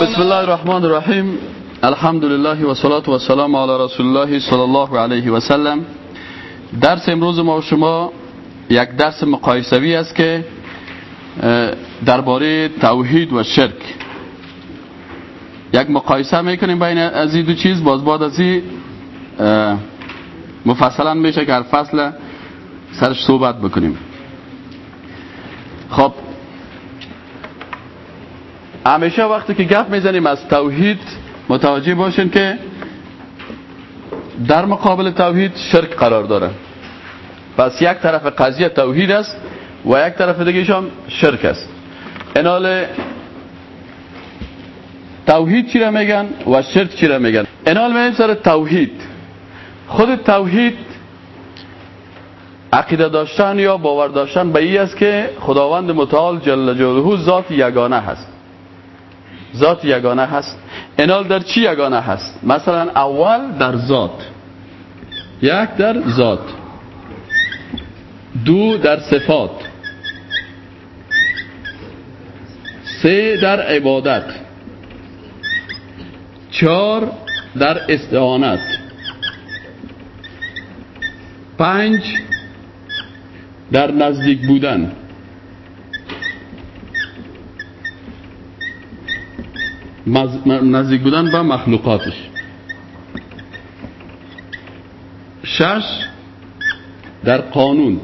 بسم الله الرحمن الرحیم الحمد لله و صلات و سلام علی رسول الله صلی الله علیه و سلم درس امروز ما و شما یک درس مقایسوی است که درباره توحید و شرک یک مقایسه می‌کنیم بین از این دو چیز باز بعد از این مفصلا میشه که هر فصل سرش صحبت بکنیم خب همیشه وقتی که گپ می‌زنیم از توحید متوجه باشین که در مقابل توحید شرک قرار داره. پس یک طرف قضیه توحید است و یک طرف دیگه هم شرک است. انال توحید چی را میگن و شرک چی را میگن؟ انال میگن سر توحید. خود توحید عقیده داشتن یا باور داشتن به این است که خداوند متعال جل جلاله ذات یگانه هست. ذات یگانه هست. انال در چی یگانه هست؟ مثلا اول در ذات. یک در ذات. دو در صفات. سه در عبادت. چهار در استعانت. پنج در نزدیک بودن. نزدیک بودن به مخلوقاتش. شش در قانون.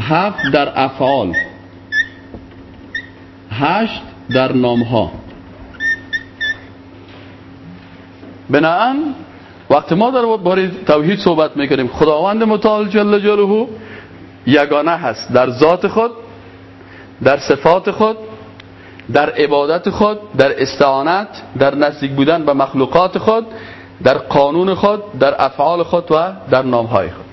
هفت در افعال. هشت در نامها. بناهن وقتی ما در باره توحید صحبت می‌کنیم. خداوند متعال جل جلاله یگانه هست. در ذات خود در صفات خود در عبادت خود در استعانت در نزدیک بودن به مخلوقات خود در قانون خود در افعال خود و در نامهای خود.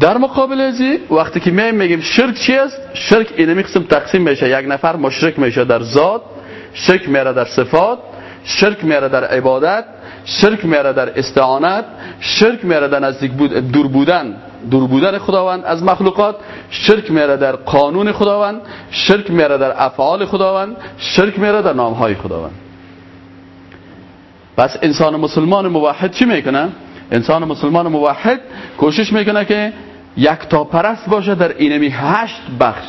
در مقابل ازی وقتی که می میگیم شرک چی است؟ شرک اینمی قسم تقسیم میشه. یک نفر مشرک میشه در ذات شرک میره در صفات شرک میره در عبادت شرک میره در استعانت شرک میره در نزدیک بود دور بودن. دور بودن خداوند از مخلوقات شرک میره در قانون خداوند شرک میره در افعال خداوند شرک میره در نامهای خداوند. پس انسان مسلمان موحد چی می‌کنه؟ انسان مسلمان موحد کوشش می‌کنه که یک تا پرست باشه در اینمی هشت بخش.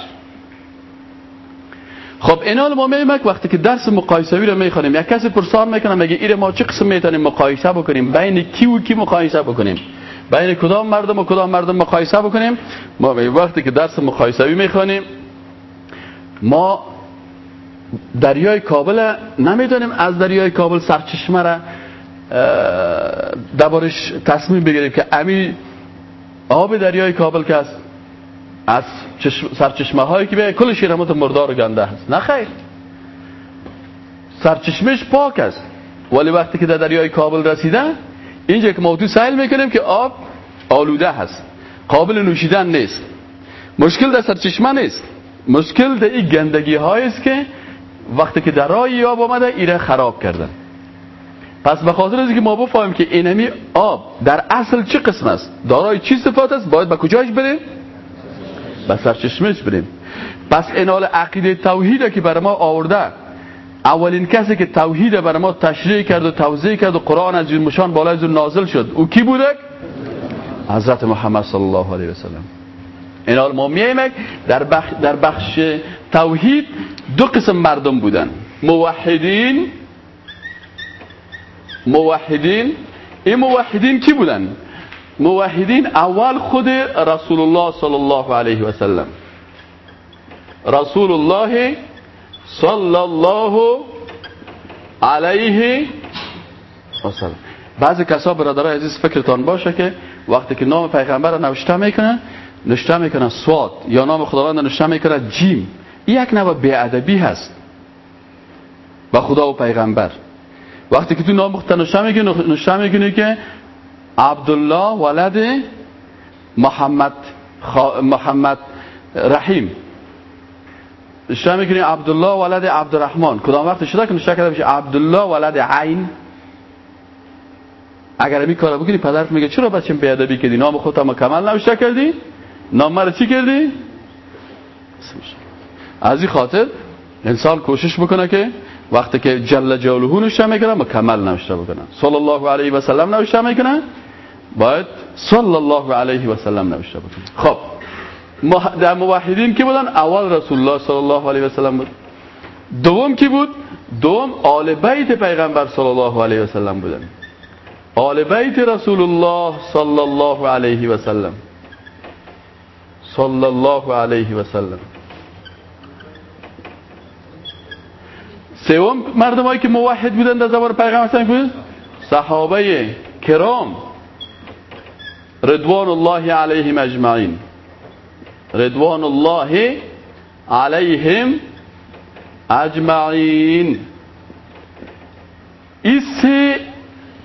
خب اینال ما میگیم وقتی که درس مقایسوی رو می‌خوانیم یک کسی پرسان می‌کنه میگه ایره ما چه قسم می‌تونیم مقایسه بکنیم؟ بین کی و کی مقایسه بکنیم؟ بین کدام مردم و کدام مردم مقایسه بکنیم ما وقتی که درس مقایسوی می‌خوانیم ما دریای کابل نمی‌دونیم از دریای کابل سرچشمه را دبارش تصمیم بگیریم که امی آب دریای کابل که است از سرچشمه هایی که به کل شیرمت مردار گنده هست. نه خیر. سرچشمش پاک است. ولی وقتی که در دریای کابل رسیده اینجا که موضوع سیل می‌کنیم که آب آلوده هست. قابل نوشیدن نیست. مشکل در سرچشمه نیست. مشکل در این گندگی است که وقتی که درای آب آمده ایره خراب کردن. پس به خاطر از که ما بفهمیم که اینمی آب در اصل چه قسم است دارای چی صفات است باید به کجاش بریم؟ به سرچشمش بریم. پس انال عقیده توحیده که برای ما آورده. اولین کسی که توحید برای ما تشریح کرد و توضیح کرد و قرآن از این مشان بالای از نازل شد. او کی بوده؟ حضرت محمد صلی الله علیه و سلم. این ما میاییم در بخش, در بخش توحید دو قسم مردم بودن. موحدین موحدین این موحدین کی بودن؟ موحدین اول خود رسول الله صلی الله علیه و سلم. رسول الله صلی الله علیه و سلم بعضی کسا برادرای عزیز فکرتان باشه که وقتی که نام پیغمبر رو نوشته می‌کنه نوشته می‌کنه سواد یا نام خداوند نوشته می‌کنه جیم این یک نوع بیادبی هست با خدا و پیغمبر وقتی که تو نام نوشته می‌کنه نوشته می‌کنه که عبدالله ولد محمد محمد رحیم نوشته می‌کنه عبدالله ولد عبدالرحمن. کدام وقت شده که نوشته کرده بشه عبدالله ولد عین؟ اگر می کارو بکنی پدرت میگه چرا بچم بیادبی کردی؟ نام خودت مکمل نوشته کردی؟ نام مرا چی کردی؟ از این خاطر انسان کوشش بکنه که وقتی که جل جلاله نوشته می‌کنه مکمل نوشته بکنه. صلی الله علیه و سلم نوشته می‌کنه باید صلی الله علیه و سلم نوشته بکنه. خب. در موحدین کی بودن؟ اول رسول الله صلی الله علیه و سلم بود. دوم کی بود؟ دوم آل بیت پیغمبر صلی الله علیه و سلم بودن. آل بیت رسول الله صلی الله علیه و سلم. صلی الله علیه و سلم. سوم مردمایی که موحد بودن در زبان پیغمبر بود؟ صحابه کرام. رضوان الله علیهم اجمعین. رضوان الله علیهم اجمعین این سه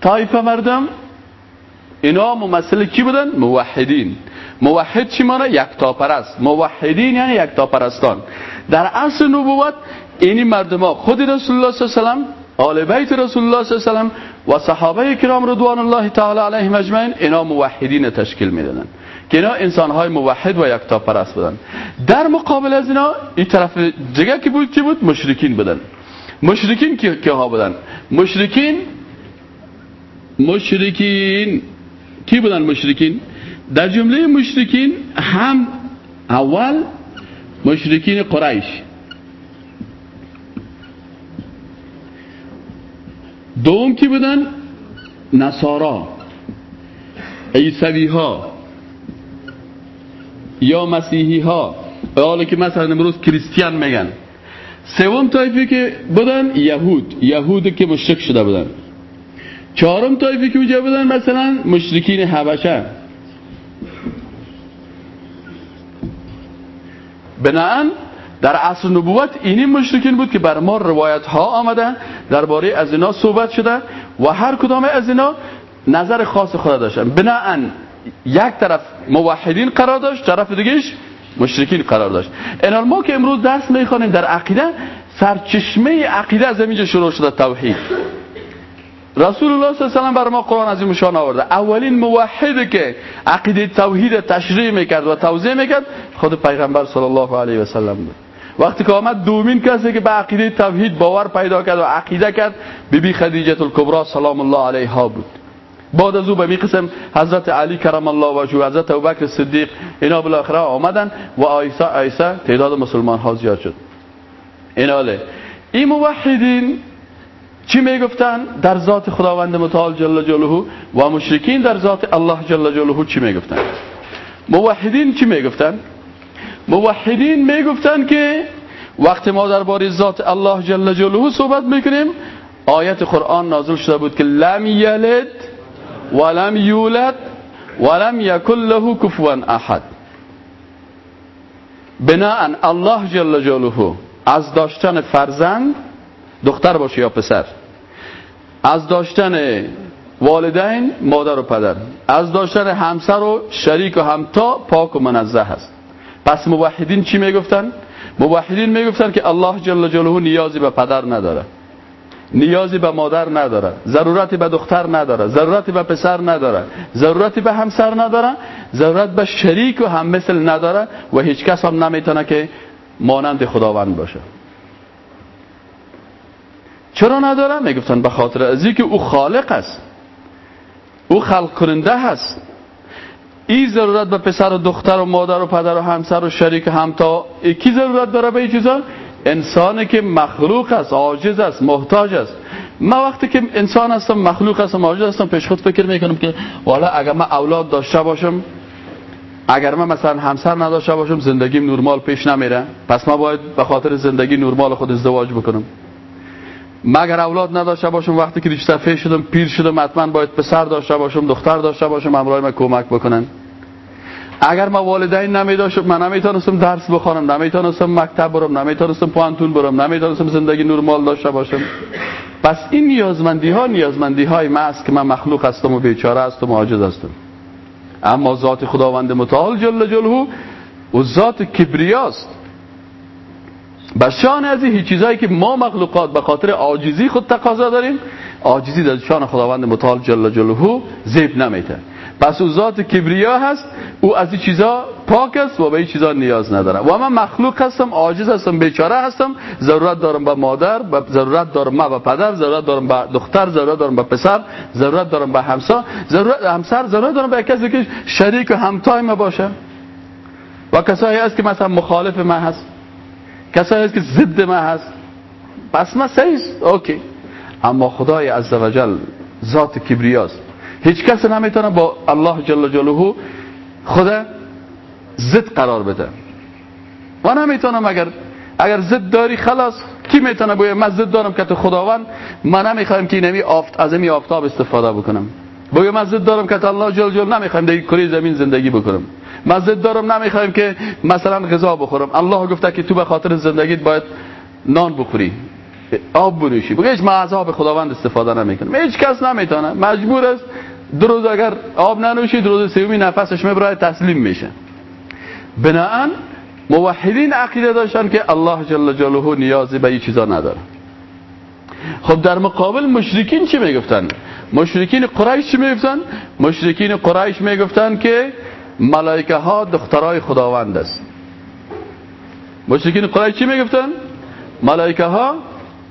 تایپ مردم اینا ممثل کی بودن؟ موحدین موحد چی مانه؟ یکتا پرست موحدین یعنی یکتا پرستان در اصل نبوت اینی مردم ها خود رسول الله صلی الله علیه و آل بیت رسول الله صلی علیه و و صحابه کرام رضوان الله تعالی علیهم اجمعین اینا موحدین تشکیل می‌دادن که اینا انسان های موحد و یکتا پرست بودن در مقابل از اینا این طرف دیگه کی بود؟ کی بود؟ مشرکین بودن مشرکین که ها بودن مشرکین مشرکین. کی بودن مشرکین؟ در جمله مشرکین هم اول مشرکین قریش. دوم کی بودن نصارا. عیسوی ها یا مسیحی ها حالا که مثلا امروز کریستیان میگن. سوم تایفی که بودن یهود. یهود که مشرک شده بودن. چهارم تایفی که اونجا بودن مثلا مشرکین حبشه. بناهن در عصر نبوت اینی مشرکین بود که بر ما روایت ها آمده درباره از اینا صحبت شده و هر کدام از اینا نظر خاص خود داشتن. بناهن یک طرف موحدین قرار داشت طرف دیگهش مشرکین قرار داشت. این ما که امروز درس می‌خوانیم در عقیده سرچشمه عقیده از اینجا شروع شده توحید. رسول الله صلی الله علیه و بر ما قرآن از مشان آورده. اولین موحدی که عقیده توحید تشریح می‌کرد و توضیح می‌کرد خود پیغمبر صلی الله علیه و سلم بود. وقتی که آمد دومین کسی که به عقیده توحید باور پیدا کرد و عقیده کرد بیبی بی خدیجه الکبرى سلام الله علیها بود. بعد از او به می قسم حضرت علی کرم الله وجهه حضرت ابوبکر صدیق اینا بالاخره آمدن و آیسا آیسا تعداد مسلمان ها زیاد شد. ایناله این موحدین چی می‌گفتن در ذات خداوند متعال جل جلاله و مشرکین در ذات الله جل جلاله چی می‌گفتن موحدین چی می‌گفتن موحدین می‌گفتن که وقتی ما درباره ذات الله جل جلاله صحبت می‌کنیم آیت قرآن نازل شده بود که لم یلد ولم یولد ولم یکن له کفوا احد بناء الله جل جلاله از داشتن فرزند دختر باشه یا پسر از داشتن والدین مادر و پدر از داشتن همسر و شریک و همتا پاک و منزه هست. پس موحدین چی می‌گفتن؟ موحدین می‌گفتن که الله جل جلاله نیازی به پدر نداره. نیازی به مادر نداره ضرورتی به دختر نداره ضرورتی به پسر نداره ضرورتی به همسر نداره ضرورت به شریک و هم مثل نداره و هیچ کس هم نمی‌تونه که مانند خداوند باشه. چرا نداره؟ می‌گفتن به خاطر از که او خالق است. او خلق کننده هست. این ضرورت به پسر و دختر و مادر و پدر و همسر و شریک همتا کی ضرورت داره به این چیزا؟ انسانی که مخلوق است عاجز است محتاج است. من وقتی که انسان هستم مخلوق هستم عاجز هستم پیش خود فکر می‌کنم که والا اگر من اولاد داشته باشم اگر من مثلا همسر نداشته باشم زندگیم نرمال پیش نمیره. پس من باید به خاطر زندگی نرمال خود ازدواج بکنم. مگر اولاد نداشته باشم وقتی که ریشتفه شدم پیر شدم حتما باید پسر داشته باشم دختر داشته باشم همراه من کمک بکنن. اگر ما والدین نمیداشم من نمی‌تونستم درس بخونم نمی‌تونستم مکتب برم نمی‌تونستم پانتون برم نمی‌تونستم زندگی نرمال داشته باشم. پس این نیازمندی ها نیازمندی های ما است که من مخلوق هستم و بیچاره هستم و عاجز هستم. اما ذات خداوند متعال جل جلاله و ذات کبریاست به شان از این چیزایی که ما مخلوقات به خاطر عاجزی خود تقاضا داریم عاجزی در شان خداوند متعال جل جلاله زیب نمیته پس او ذات کبریا هست او از این چیزا پاک است و به این چیزا نیاز نداره و من مخلوق هستم عاجز هستم بیچاره هستم. ضرورت دارم به مادر ضرورت دارم ما به پدر ضرورت دارم به دختر ضرورت دارم به پسر ضرورت دارم به همسر ضرورت همسر ضرورت دارم به کسی که شریک و همتای ما باشه. و کسایی هست که مثلا مخالف من هست. کسایی هست که ضد من هست. پس ما سیست اوکی. اما خدای عزوجل ذات کبریاست. هیچ کس نمی‌تونه با الله جل جلاله خدا زد قرار بده. و نمی‌تونه مگر اگر زد داری خلاص. کی می‌تونه بگه من زد دارم که تو خداوند؟ من نمی‌خوایم که نمی آفت از این آفتاب استفاده بکنم. بگه من زد دارم که الله جل جل نمی‌خوایم در کره زمین زندگی بکنم. من زد دارم نمی‌خوایم که مثلا غذا بخورم. الله گفته که تو به خاطر زندگیت باید نان بخوری. آب بنوشی. بگه هیچ آب خداوند استفاده نمی‌کنم. هیچ کس نمی‌تونه. مجبور است دو روز اگر آب ننوشی دو روز سومی نفسش می‌بره تسلیم میشه. بناهن موحدین عقیده داشتن که الله جل جلاله نیازی به این چیزا نداره. خب در مقابل مشرکین چی می‌گفتن؟ مشرکین قریش چی می‌گفتن مشرکین قریش می‌گفتن که ملائکه ها دخترای خداوند است. مشرکین قریش چی می‌گفتن؟ ملائکه ها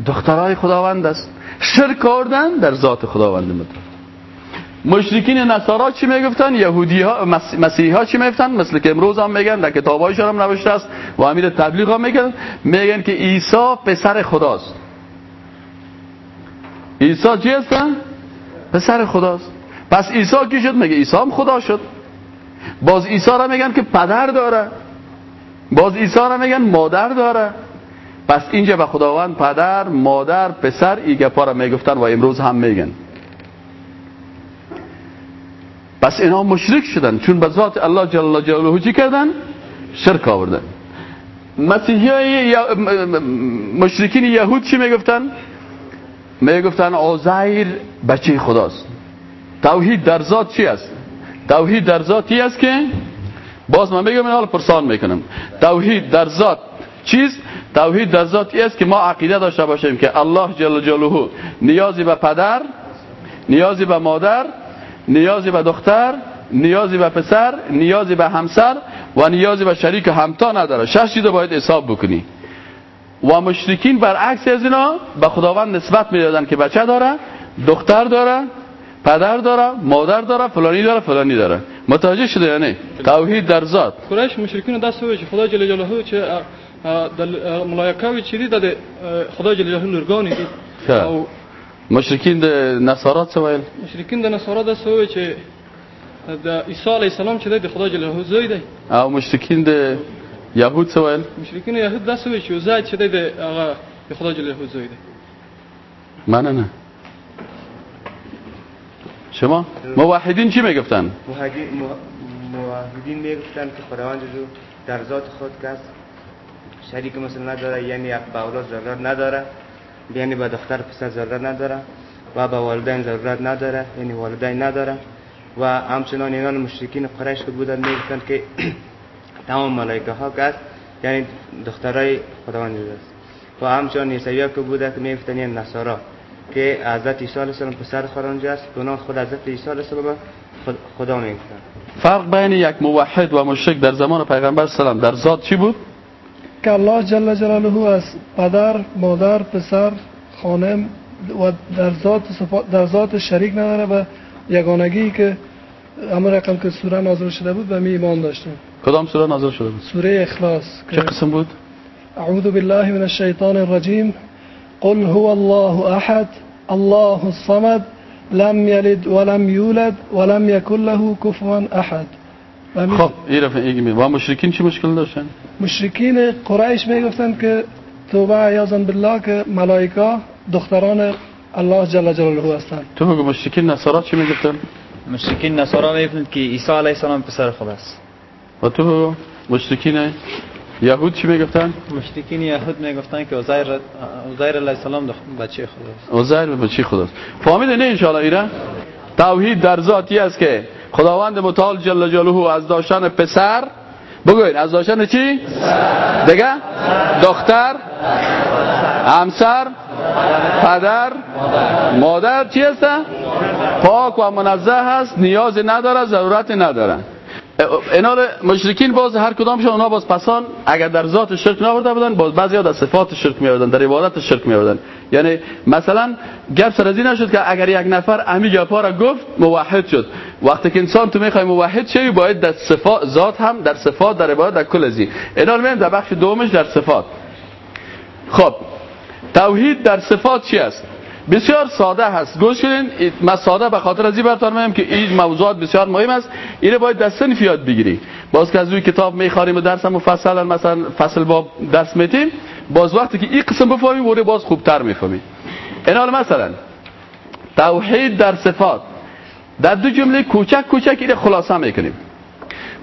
دخترای خداوند است. شرک کردن در ذات خداوند مطلق. مشرکین نصارا چی می‌گفتن؟ یهودی ها ها چی می‌گفتن؟ مثل که امروز هم میگن در کتابایشان هم نوشته است. و امیر تبلیغ هم میگن میگن که عیسی پسر خداست. عیسی چی هستن پسر خداست. پس عیسی کی شد؟ میگه عیسی هم خدا شد. باز عیسی را میگن که پدر داره. باز عیسی را میگن مادر داره. پس اینجا به خداوند پدر مادر پسر ایگه پا را می‌گفتن و امروز هم میگن. پس اینا مشرک شدن. چون به ذات الله جل جلاله چی کردن؟ شرک آوردن. مسیحی مشرکین یهود چی می‌گفتن؟ می‌گفتن آزایر بچه خداست. توحید در ذات چی است؟ توحید در ذاتی است که؟ باز من میگم حال پرسان می‌کنم. توحید در ذات چیست؟ توحید در ذاتی است که ما عقیده داشته باشیم که الله جل جلاله نیازی به پدر نیازی به مادر نیازی به دختر نیازی به پسر نیازی به همسر و نیازی به شریک همتا نداره. شش چیز باید حساب بکنی. و مشرکین برعکس از اینا به خداوند نسبت می‌دادن که بچه داره دختر داره پدر داره مادر داره فلانی داره فلانی داره. متوجه شده یا نه؟ توحید در ذات. قریش مشرکین دست وی خدا جل جلاله چه ملائکه وی چی داده خدا جل جلاله نورگانی دید. مشرکین د نصارا څه ویل؟ مشرکین د نصارا د سوې چې د عیسی علی السلام چې د خدای جل زوی دی. او مشرکین د یهود څه ویل؟ مشرکین یهود د سوې چې زوی چې د هغه د خدای جل زوی دی. من نه شما؟ موحدین چی میگفتن؟ موحدین میگفتن که خداوند رو در ذات خود کس شریک مثل نداره یعنی یک اولاد ضرر نداره یعنی به دختر پسر ضرورت نداره. و به والدین ضرورت نداره یعنی والدین نداره. و همچنان اینان مشرکین قریش که بودن می‌گفتن که تمام ملائکه ها که یعنی دخترای خداوند است و همچنان عیسوی که بوده که می‌گفتن یعنی نصارا که حضرت عیسی علیه السلام پسر خدا است. بنان خود حضرت عیسی علیه السلام خدا می‌گفتن. فرق بین یک موحد و مشرک در زمان پیغمبر سلام در ذات چی بود؟ که الله جل جلاله از پدر مادر پسر خانم و در ذات در ذات شریک نداره و یگانگی که همون رقم که سوره نازل شده بود به می ایمان داشتیم کدام سوره نازل شده بود؟ سوره اخلاص چه قسم بود؟ اعوذ بالله من الشیطان الرجیم. قل هو الله احد الله الصمد لم يلد ولم يولد ولم يكن له كفوا احد. خب این و مشرکین چی مشکل داشتن؟ مشرکین قریش می‌گفتن که توبه عیاذا بالله که ملائکه دختران الله جل جلاله هستند. تو بگو مشرکین نصارا چی می‌گفتن مشرکین نصارا می‌گفتن که عیسی علیه السلام پسر خداست و تو بگو مشرکین یهود چی می‌گفتن مشرکین یهود می‌گفتن که عزیر عزیر علیه السلام بچه خداست عزیر بچه خداست فهمید نه ان شاء الله ایران؟ توحید در ذاتی است که خداوند متعال جل جلاله از داشتن پسر بگوین از داشتن چی؟ دیگه؟ دختر همسر پدر مادر چی هستن پاک و منزه هست نیاز نداره ضرورت نداره اینا مشرکین باز هر کدامشون اونا باز پسان اگر در ذات شرک نآورده بودن باز بعضی در صفات شرک می در عبادت شرک می یعنی مثلا گپ سر از نشد که اگر یک نفر امی گپا را گفت موحد شد وقتی که انسان تو می‌خوای موحد شوی باید در صفات ذات هم در صفات در عبادت در کل ازی اینا رو در بخش دومش در صفات. خب توحید در صفات چی است؟ بسیار ساده هست. گوش کنین من ساده به خاطر ازی براتون میگم که این موضوعات بسیار مهم است. اینو باید در سنف یاد بگیری باز که از روی کتاب میخواریم و درس مفصلا مثلا فصل با درس میتیم باز وقتی که این قسم بفهمیم وره باز خوبتر می‌فهمیم. این حال مثلا توحید در صفات. در دو جمله کوچک کوچک این خلاصه می‌کنیم.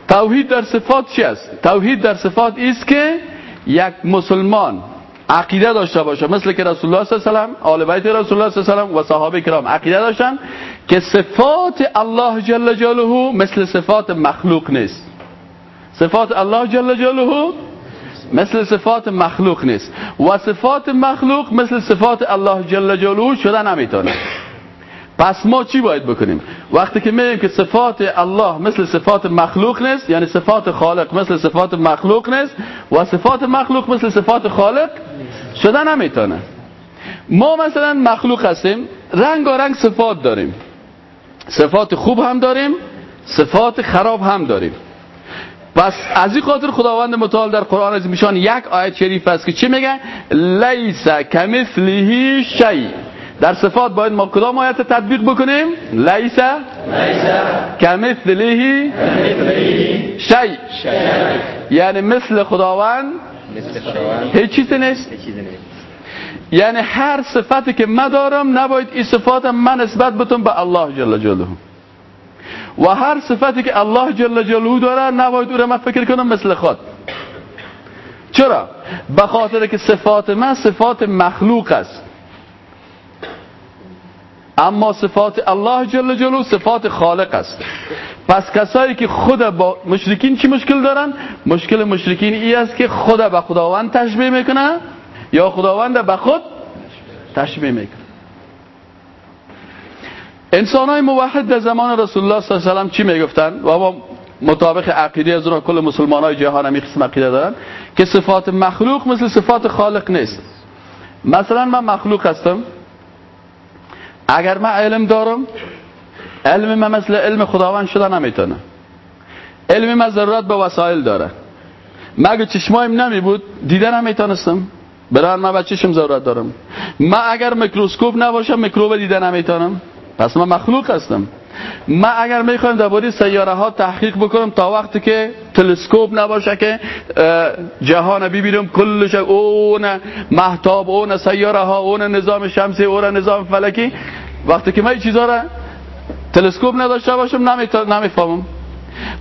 توحید در صفات چی است؟ توحید در صفات است که یک مسلمان عقیده داشته باشه مثل که رسول الله صلی الله علیه و آل بیت رسول الله صلی الله علیه و و صحابه کرام عقیده داشتن که صفات الله جل جلاله مثل صفات مخلوق نیست. صفات الله جل جلاله مثل صفات مخلوق نیست. و صفات مخلوق مثل صفات الله جل جلاله شده نمی‌تونه. پس ما چی باید بکنیم؟ وقتی که میگیم که صفات الله مثل صفات مخلوق نیست یعنی صفات خالق مثل صفات مخلوق نیست و صفات مخلوق مثل صفات خالق شده نمی‌تونه. ما مثلا مخلوق هستیم رنگ و رنگ صفات داریم. صفات خوب هم داریم صفات خراب هم داریم. پس از این خاطر خداوند متعال در قرآن از میشان یک آیت شریف است که چی میگه؟ لیس کمثله شیء. در صفات باید ما کدام آیت تطبیق بکنیم؟ لیس. کمثله. شیء یعنی مثل خداوند. هیچ چیزی نیست. یعنی هر صفتی که من دارم نباید این صفات من نسبت بتون به الله جل جلاله. و هر صفتی که الله جل جلاله داره نباید او را من فکر کنم مثل خود. چرا؟ به خاطر که صفات من صفات مخلوق است. اما صفات الله جل جلاله صفات خالق است. پس کسایی که خود با مشرکین چی مشکل دارن؟ مشکل مشرکین ای است که خود به خداوند تشبیه می‌کنه یا خداوند به خود تشبیه می‌کنه. انسان های موحد در زمان رسول الله صلی الله علیه و چی می‌گفتن؟ و ما مطابق عقیده از کل مسلمان های جهان همی قسم عقیده دارن که صفات مخلوق مثل صفات خالق نیست. مثلا من مخلوق هستم. اگر من علم دارم علم من مثل علم خداوند شده نمی‌تونه. علم من ضرورت به وسایل داره. مگه چشمایم نمی بود دیده نمی‌تونستم. برای من به چشم ضرورت دارم. من اگر میکروسکوپ نباشم میکروب دیده نمی‌تونم. پس من مخلوق هستم. من اگر می‌خوایم درباره سیاره ها تحقیق بکنم تا وقتی که تلسکوپ نباشه که جهان ببینم کلش اون مهتاب اون سیاره ها اون نظام شمسی اون نظام فلکی. وقتی که من چیزا را تلسکوپ نداشته باشم نمی‌فهمم.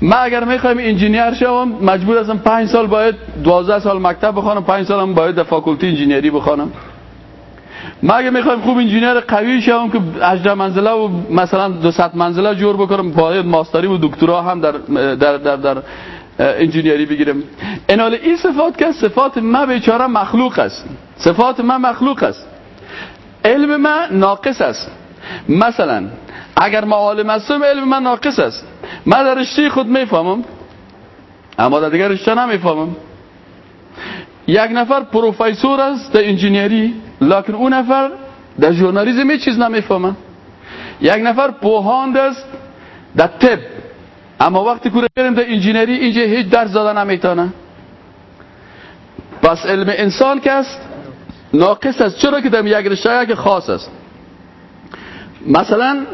من اگر می‌خوایم انجینیر شوم مجبور هستم پنج سال باید دوازده سال مکتب بخوانم پنج سال هم باید در فاکولتی انجینیری بخوانم. ما اگه می‌خوایم خوب انجینیر قوی شوم که 18 منزله و مثلا 200 منزله جور بکنم باید ماستری و دکترا هم در در در, در انجینیری بگیرم انال این صفات که صفات ما بیچاره مخلوق است. صفات ما مخلوق است. علم ما ناقص است. مثلا اگر ما عالم هستم علم من ناقص است. من در رشته خود می‌فهمم اما در دیگر رشته نمی‌فهمم. یک نفر پروفیسور است در انجینیری. لکن اون نفر در ژورنالیسم چیز نمی‌فهمه. یک نفر پوهاند است در طب. اما وقتی که بریم در انجینیری اینجا هیچ درس زدن نمی‌تونه. پس علم انسان که است ناقص است. چرا که در یک رشته که خاص است؟ مثلا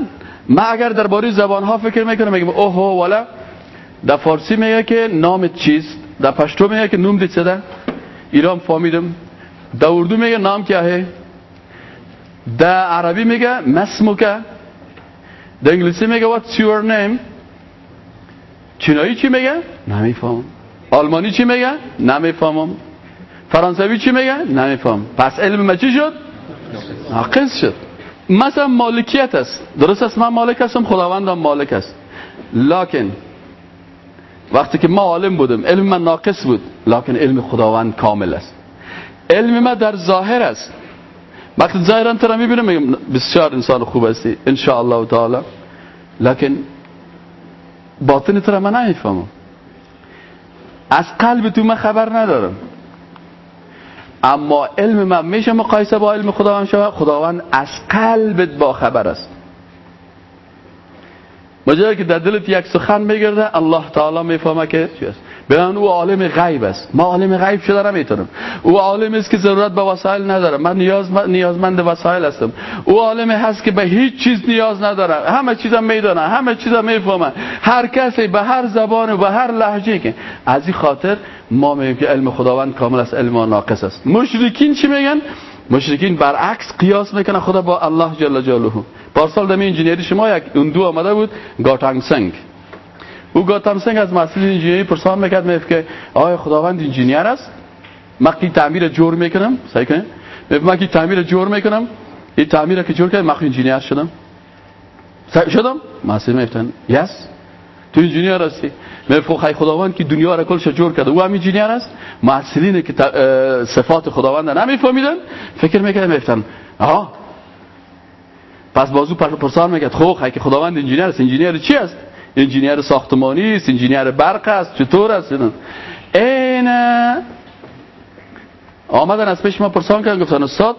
ما اگر درباره زبان ها فکر می‌کنم میگم اوه والا در فارسی میگه که نام چیست؟ در پشتو میگه که نوم دیت ایران فهمیدم. در اردو میگه نام کیا ہے در عربی میگه مسموکه. در انگلیسی میگه what's your name چینایی چی میگه؟ نمی‌فهمم. آلمانی چی میگه؟ نمی‌فهمم. فرانسوی چی میگه؟ نمیفهم پس علم ما چی شد؟ ناقص شد. مثلا مالکیت است. درست است؟ من مالک هستم خداوندم مالک است. لکن وقتی که ما عالم بودم علم من ناقص بود. لکن علم خداوند کامل است. علم ما در ظاهر است. وقتی ظاهرا تو را می‌بینم میگم بسیار انسان خوب هستی ان الله تعالی. لکن باطن تو را من نمی‌فهمم. از قلب تو من خبر ندارم. اما علم من میشه مقایسه با علم خداوند شود خداوند از قلبت با خبر است. مجرد که در دلت یک سخن میگرده الله تعالی می‌فهمه که چی است. بیان او عالم غیب است. ما عالم غیب شده نمی‌تونم او عالم است که ضرورت به وسایل نداره من نیاز نیازمند وسایل هستم. او عالم هست که به هیچ چیز نیاز نداره همه چیزا می‌دونه همه چیزا می‌فهمه. هر کسی به هر زبان و به هر لهجه که از این خاطر ما میگیم که علم خداوند کامل است علم ناقص است. مشرکین چی میگن؟ مشرکین برعکس قیاس می‌کنه خدا با الله جل جلاله. پارسال در انجینیری شما یک اون دو آمده بود گاتانگ سنگ. او گاتانگ سنگ از مسئول انجینیری پرسان می‌کرد می‌گفت که آیا خداوند انجینیر است. من کی تعمیر جور می‌کنم؟ صحیح کنه من کی تعمیر جور می‌کنم؟ این تعمیر که جور کردم من انجینیر شدم. شدم. مسئول میگفتن yes تو انجینیر هستی. می‌گفت خی خداوند که دنیا را کلش جور کرده او هم انجینیر است. محصلین که صفات خداوند نمیفهمیدن فکر می‌کردن میفتن آها. پس باز او پرسان میگه خب که خداوند انجینیر است انجینیر چی است؟ انجینیر ساختمانی است انجینیر برق است چطور است این آمدن از پیش ما پرسان کردن گفتن استاد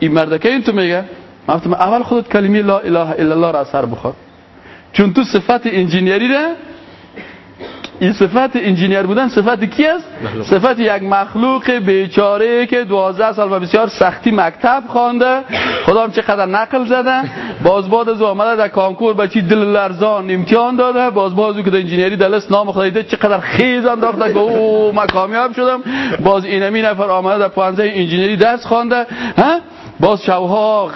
این مردکه این تو میگه من اول خودت کلمه لا اله الا الله را سر بخور چون تو صفت انجینیری را این صفت انجینیر بودن صفت کی است؟ صفت یک مخلوق بیچاره که 12 سال و بسیار سختی مکتب خوانده خدا هم چقدر نقل زده. باز بعد از آمده در کانکور بچی دل لرزان امتحان داده. باز باز که در انجینیری دلست نام خدا دیده چقدر خیز انداخته که او من کامیاب شدم. باز اینمی نفر آمده در پانزه انجینیری درس خوانده ها؟ باز شوها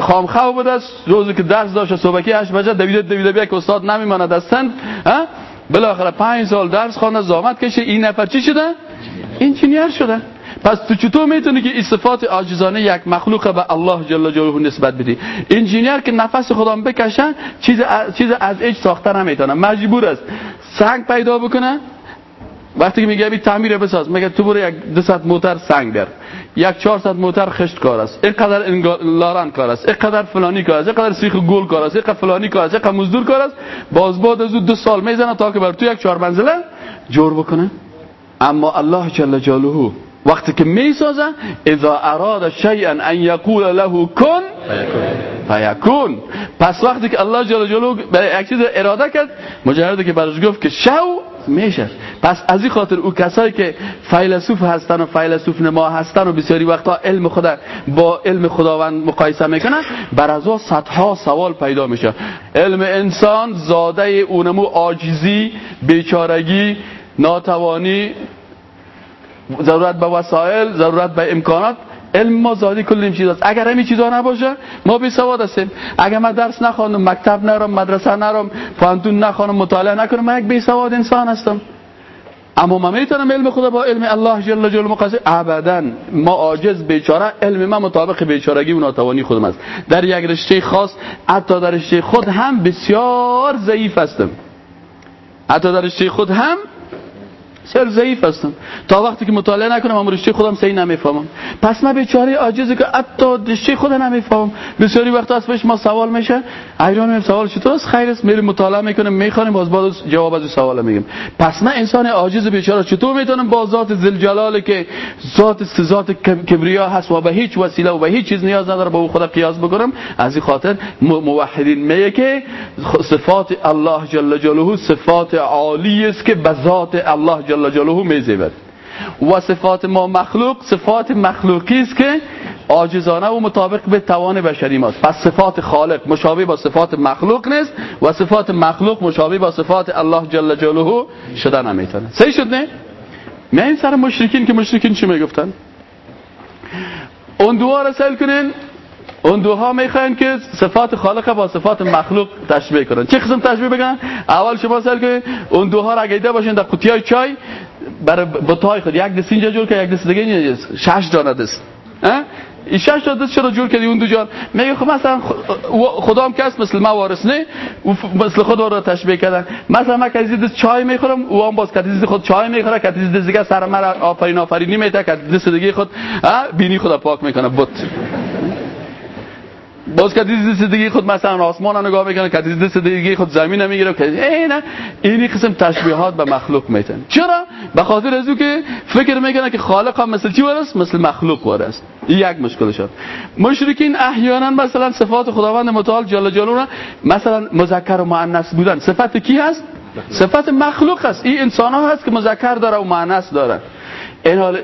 خامخو بوده. است روزی که درس داشت صبحکی 8 بجه دویده دویده بیا که استاد نمیماند. هستند ها؟ بالاخره پنج سال درس خانه زامت کشه. این نفر چی شده؟ انجینیر شده. پس تو چطور می‌تونی که صفات عاجزانه یک مخلوق به الله جل جلاله نسبت بدی؟ انجینیر که نفس خودم بکشن چیز چیز از اج ساخته نمی‌تونه. مجبور است. سنگ پیدا بکنه. وقتی که میگه بی تعمیر بساز. میگه تو برو یک 200 موتر سنگ بیار یک 400 موتر خشت کار است. اینقدر لارن کار است. اینقدر فلانی کار است. اینقدر سیخ گل کار است. اینقدر فلانی کار است. اینقدر مزدور کار است. باز بعد از دو سال می‌زنه تا که بر تو یک چهار منزله جور بکنه. اما الله جل جلاله وقتی که می‌سازه اذا اراد شیئا ان یقول له کن فیکون. پس وقتی که الله جل جلاله چیز اراده کرد مجرد که برش گفت که شو میشه. پس از این خاطر او کسایی که فیلسوف هستن و فیلسوف نما هستن و بسیاری وقتا علم خدا با علم خداوند مقایسه می‌کنن بر از صدها سوال پیدا میشه. علم انسان زاده اونمو عاجزی بیچارگی ناتوانی ضرورت به وسایل ضرورت به امکانات علم ما زادی کل این چیز است اگر همین چیزا نباشه ما بی سواد هستیم. اگر من درس نخوانم مکتب نرم مدرسه نرم فانتون نخوانم مطالعه نکنم من یک بی سواد انسان هستم. اما من می‌تونم علم خدا با علم الله جل جلاله مقایسه ابدا. ما عاجز بیچاره علم ما مطابق بیچارگی و ناتوانی خودم است. در یک رشته خاص حتی در رشته خود هم بسیار ضعیف هستم. حتی در رشته خود هم سر ضعیف هستم. تا وقتی که مطالعه نکنم امر رشته خودم صحیح نمی‌فهمم. پس من بیچاره عاجزی که حتی رشته خود نمی‌فهمم. بسیاری وقت از پیش ما سوال میشه. ایران میگم سوال چطور است؟ خیر است. میریم مطالعه می‌کنیم می‌خوانیم باز بعد جواب از سوال میگیم. پس من انسان عاجز بیچاره چطور می‌تونم با ذات ذل جلاله که ذات ذات کبریا هست و به هیچ وسیله و به هیچ چیز نیاز نداره با خدا قیاس بکنم از این خاطر موحدین میگه که صفات الله جل جلاله صفات عالی است که به ذات الله جل جل جلاله میزیبد. و صفات ما مخلوق صفات مخلوقی است که عاجزانه و مطابق به توان بشری ماست. پس صفات خالق مشابه با صفات مخلوق نیست و صفات مخلوق مشابه با صفات الله جل جلاله شده نمی‌تونه. صحیح شد نه؟ این سر مشرکین که مشرکین چی می‌گفتن؟ اون دعا را کنین اون دوها می‌خواین که صفات خالق با صفات مخلوق تشبیه کنن. چه قسم تشبیه بگن؟ اول شما سر کنید اون دوها را اگه باشین در قوطی چای برای بطای خود. یک دست اینجا جور که یک دست دیگه اینجا شش دانه دست. این شش تا دست چرا جور کردی اون دو جان میگه خب مثلا خدا هم کس مثل ما وارث نه مثل خدا رو تشبیه کردن. مثلا من کسی دست چای می‌خورم او هم باز کسی خود چای می‌خوره کسی دست دیگه سر مرا آفرین آفرینی میته کسی دست دیگه خود بینی خدا پاک می‌کنه بوت باز کدیز دست دیگه خود مثلا آسمان نگاه می‌کنه کدیز دست دیگه خود زمین می‌گیره که نه اینی قسم تشبیهات به مخلوق میتن چرا؟ به خاطر از که فکر می‌کنه که خالق هم مثل چی ورست مثل مخلوق ورست این یک مشکل شد. مشرکین احیانا مثلا صفات خداوند متعال جل جلاله مثلا مذکر و مؤنث بودن. صفت کی هست؟ صفت مخلوق هست. این انسان ها هست که مذکر داره و مؤنث داره. این حال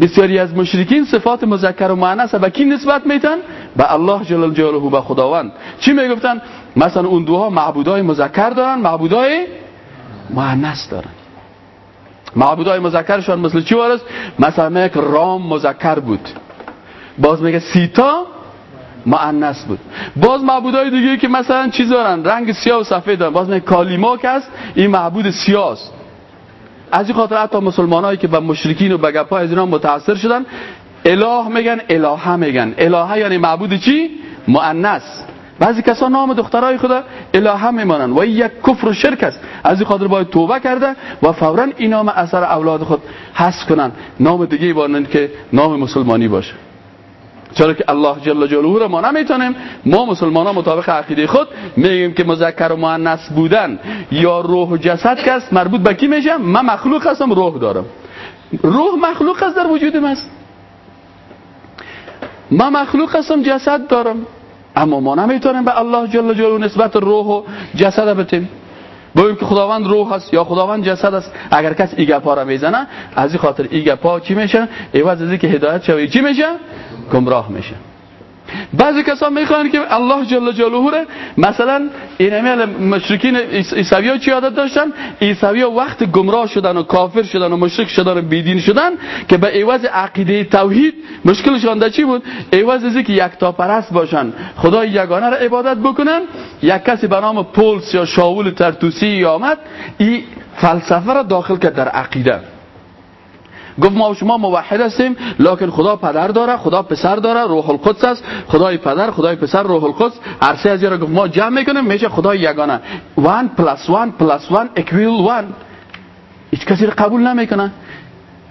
بسیاری از مشرکین صفات مذکر و مؤنث به کی نسبت میتن به الله جل جلاله به خداوند. چی می‌گفتن؟ مثلا اون دوها معبودای مذکر دارن معبودای مؤنث دارن. معبودای مذکرشان مثل چی وارس مثلا یک رام مذکر بود. باز میگه سیتا مؤنث بود. باز معبودای دیگه که مثلا چیز دارن رنگ سیاه و سفید دارن. باز میگه کالیماک است این معبود سیاه از این خاطر حتی مسلمانایی که به مشرکین و به گپای از اینا متاثر شدن اله میگن الهه میگن. الهه یعنی معبود چی؟ مؤنث. بعضی کسا نام دخترای خدا الهه میمانن. و یک کفر و شرک است. از این خاطر باید توبه کرده و فورا این نام اثر اولاد خود حذف کنن. نام دیگه بانن که نام مسلمانی باشه. چرا که الله جل جلاله را ما نمی‌تونیم. ما مسلمان ها مطابق عقیده خود میگیم که مذکر و مؤنث بودن یا روح و جسد کس مربوط به کی میشه؟ من مخلوق هستم روح دارم. روح مخلوق هست در وجود من. ما مخلوق هستم جسد دارم. اما ما نمی‌تونیم به الله جل جلاله نسبت روح و جسد بتیم. بگیم که خداوند روح هست یا خداوند جسد است. اگر کس ایگه پا را می‌زنه از این خاطر ایگه پا چی میشه؟ ایواز از که هدایت شوی چی میشه؟ گمراه میشه. بعضی کسان می‌خوان که الله جل جلاله مثلا این امیل مشرکین عیسوی ها چی عادت داشتن؟ عیسوی ها وقت گمراه شدن و کافر شدن و مشرک شدن و بیدین شدن که به عوض عقیده توحید مشکلشان در چی بود؟ عوض از که یک تا پرست باشن. خدای یگانه را عبادت بکنن. یک کسی به نام پولس یا شاول ترتوسی آمد. این فلسفه را داخل کرد در عقیده. گفت ما و شما موحد هستیم لکن خدا پدر داره خدا پسر داره روح القدس است. خدای پدر خدای پسر روح القدس. عرصه از گفت ما جمع می‌کنیم میشه خدای یگانه. 1 plus 1 plus 1 equal 1 هیچ کسی رو قبول نمی‌کنه.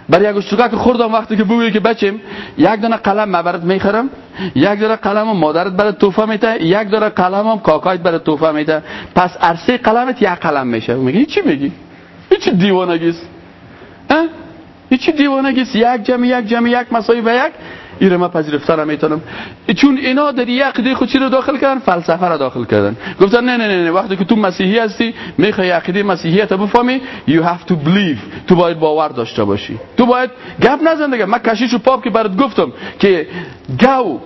برای یک که خوردم وقتی که بگویی که بچیم یک دونه قلم مه برت می‌خرم یک دونه قلم مادرت برات توفه میده یک دونه قلم هم کاکایت برات توفه میده. پس عرصه قلمت یک قلم میشه. میگی؟ چی میگی؟ هیچ دیوانگیست هیچی دیوانگی یک جمع یک جمع یک مساوی به یک. ایره ما پذیرفتن نمی‌تونم چون اینا در یک عقیده خود چی رو داخل کردن؟ فلسفه رو داخل کردن. گفتن نه نه نه, نه. وقتی که تو مسیحی هستی می‌خوای عقیده مسیحیت بفهمی. You have to believe. تو باید باور داشته باشی. تو باید گپ نزن دیگه. من کشیش و پاپ که برات گفتم که گاو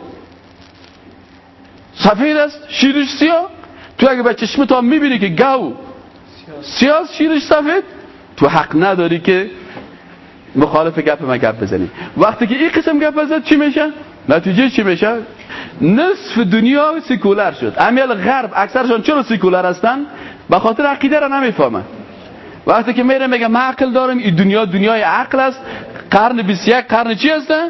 سفید است شیرش سیاه. تو اگه به چشم می‌بینی که گاو سیاه شیرش سفید تو حق نداری که مخالف گپ ما گپ بزنیم. وقتی که این قسم گپ بزد چی میشه؟ نتیجه چی میشه؟ نصف دنیا secular شد. امی غرب اکثرشان چرا secular هستن؟ به خاطر عقیده را نمی‌فهمن. وقتی که میره میگه ما عقل دارم این دنیا دنیای عقل است. قرن 21 قرن چی هسته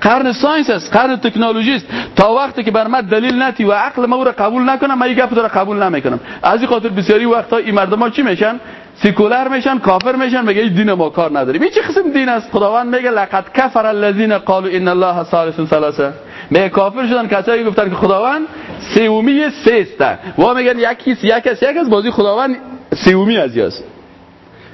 قرن science است قرن تکنولوژی است. تا وقتی که بر من دلیل نتی و عقل ما رو قبول نکنم من این گپ رو قبول نمی‌کنم. از این خاطر بسیاری وقتا این مردم چی میشن؟ سیکولر میشن کافر میشن میگه دین ما کار نداریم. این چه قسم دین است خداوند میگه لقد کفر الذين قالوا ان الله ثالث ثلاثه. میگه کافر شدن کسایی گفتن که خداوند سومی سه است. و میگن یکی یک است یک از بازی خداوند سومی از یاست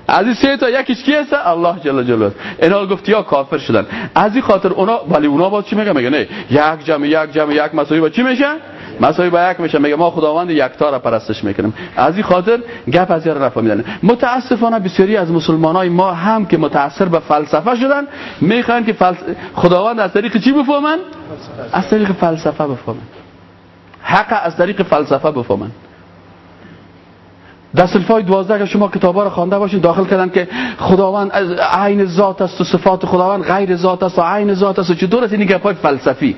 از این سه تا یکیش کی هست الله جل جلاله. اینا گفت یا کافر شدن. از این خاطر اونا ولی اونا با چی میگه میگه نه یک جمع یک جمع یک مساوی با چی میشه؟ مساوی با یک میشه. میگه ما خداوند یکتا را پرستش می‌کنیم. از این خاطر گپ از یار نفهمیدن. متاسفانه بسیاری از مسلمانای ما هم که متاثر به فلسفه شدن می‌خوان که فلس... خداوند از طریق چی بفهمن؟ از طریق فلسفه بفهمن. حق از طریق فلسفه بفهمن. در سلفای دوازده که شما کتابا رو خوانده باشید داخل کردن که خداوند از عین ذات است و صفات خداوند غیر ذات است و عین ذات است و چطور است این گپای فلسفی.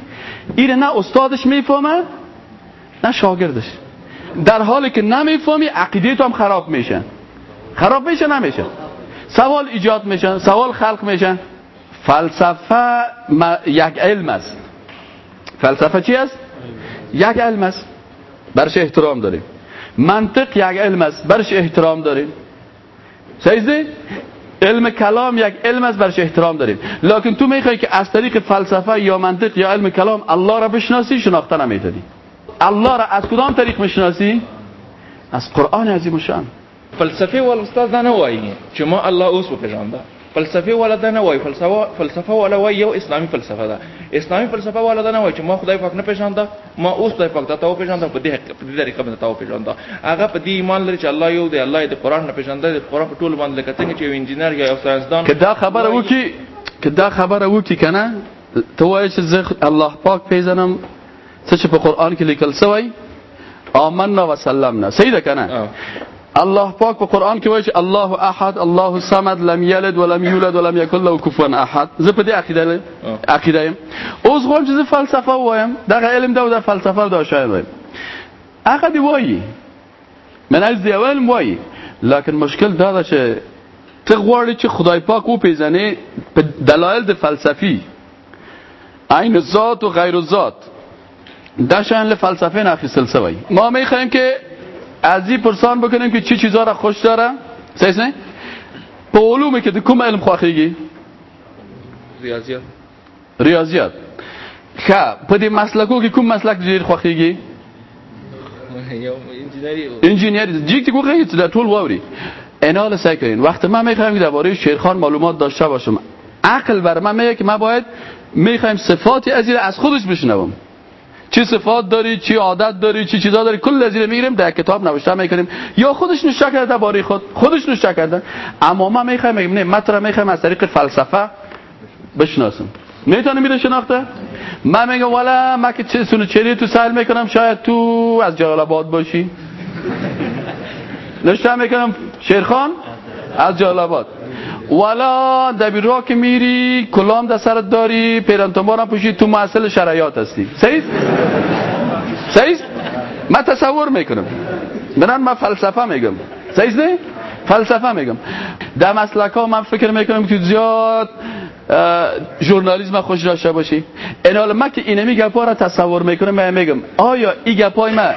این نه استادش می‌فهمه نه شاگردش. در حالی که نمی‌فهمی عقیده تو هم خراب میشه. خراب میشه نمیشه. سوال ایجاد میشن سوال خلق میشن فلسفه یک علم است. فلسفه چی است؟ یک علم است. برش احترام داریم. منطق یک علم است برش احترام داریم. سیزده؟ علم کلام یک علم است برش احترام داریم. لکن تو می‌خوای که از طریق فلسفه یا منطق یا علم کلام الله را بشناسی شناخته نمی‌تونی. الله را از کدام طریق میشناسی؟ از قرآن عظیم شان فلسفه ول استاد نه وایي چې ما الله اوس وپېژانده فلسفه ولا دا نه وایي فلسفه فلسفه ولا وایي یو اسلامي فلسفه ده. اسلامي فلسفه ولا دا نه وایي چې ما خدای پاک نه پېژانده ما اوس خدای پاک ته وپېژانده په دې په دې طریقه باندې ته وپېژانده هغه په دې ایمان لري چې الله یو دی الله د قرآن نه پېژانده د قرآن په ټول باندې لکه څنګه چې یو انجینر یا یو ساينسدان که دا خبره وکي که دا خبره وکي کنه ته وایې چې زه الله پاک پیژنم څه چې په قرآن کې لیکل شوی آمنا و سلمنا صحیح ده کنه. الله پاک په قرآن کې وایي چې الله احد الله الصمد لم یلد ولم یولد ولم یکن له کفوا احد. زه په دې عقیده. عقیده یم. اوس غواړم چې فلسفه وایم دغه علم دا دا فلسفه دا شاید وایم هغه دی وایي. من از دی علم وایي. لکن مشکل دا ده چې ته غواړې چې خدای پاک وپیژنې په دلایل د فلسفی عین ذات و غیر ذات دا شان فلسفه ناخیستل سوی. ما می‌خوایم که از این پرسان بکنیم که چی چیزا را خوش داره. صحیح نه؟ په علومه کې د کوم علم خوښیږي؟ ریاضیات. ریاضیات. ښه په دې مسلکو کې کوم مسلک ډیر خوښیږي؟ یو انجینری. جیک کو خیلی در طول واوری انال سعی کنین وقتی من می‌خوایم که درباره شیرخان معلومات داشته باشم. عقل بر من میگه که من باید می‌خوایم صفاتی از از خودش بشنوم. چی صفات داری چی عادت داری چی چیزا داری. کل این می‌گیریم در کتاب نوشته می‌کنیم. یا خودش نوشته کرده درباره خود خودش نوشته کرده. اما ما می‌خوایم میگیم نه را می‌خوایم از طریق فلسفه بشناسم می‌تونه میره شناخته؟ من میگم والا من که چه سونو چری تو سهل می‌کنم شاید تو از جلال آباد باشی. نوشته می‌کنم شیرخان از جلال آباد. والا دبیرا که میری کلام در سرت داری پیرانتمار هم پوشی تو محصل شرایط هستی. صحیح؟ صحیح؟ من تصور می‌کنم. بنان من فلسفه میگم. صحیح نه؟ فلسفه میگم. در مسلک ها من فکر می‌کنم که زیاد اه، ژورنالیسم خوش داشته باشی. این حالا من که اینمی گپا را تصور می‌کنم من میگم آیا این گپای من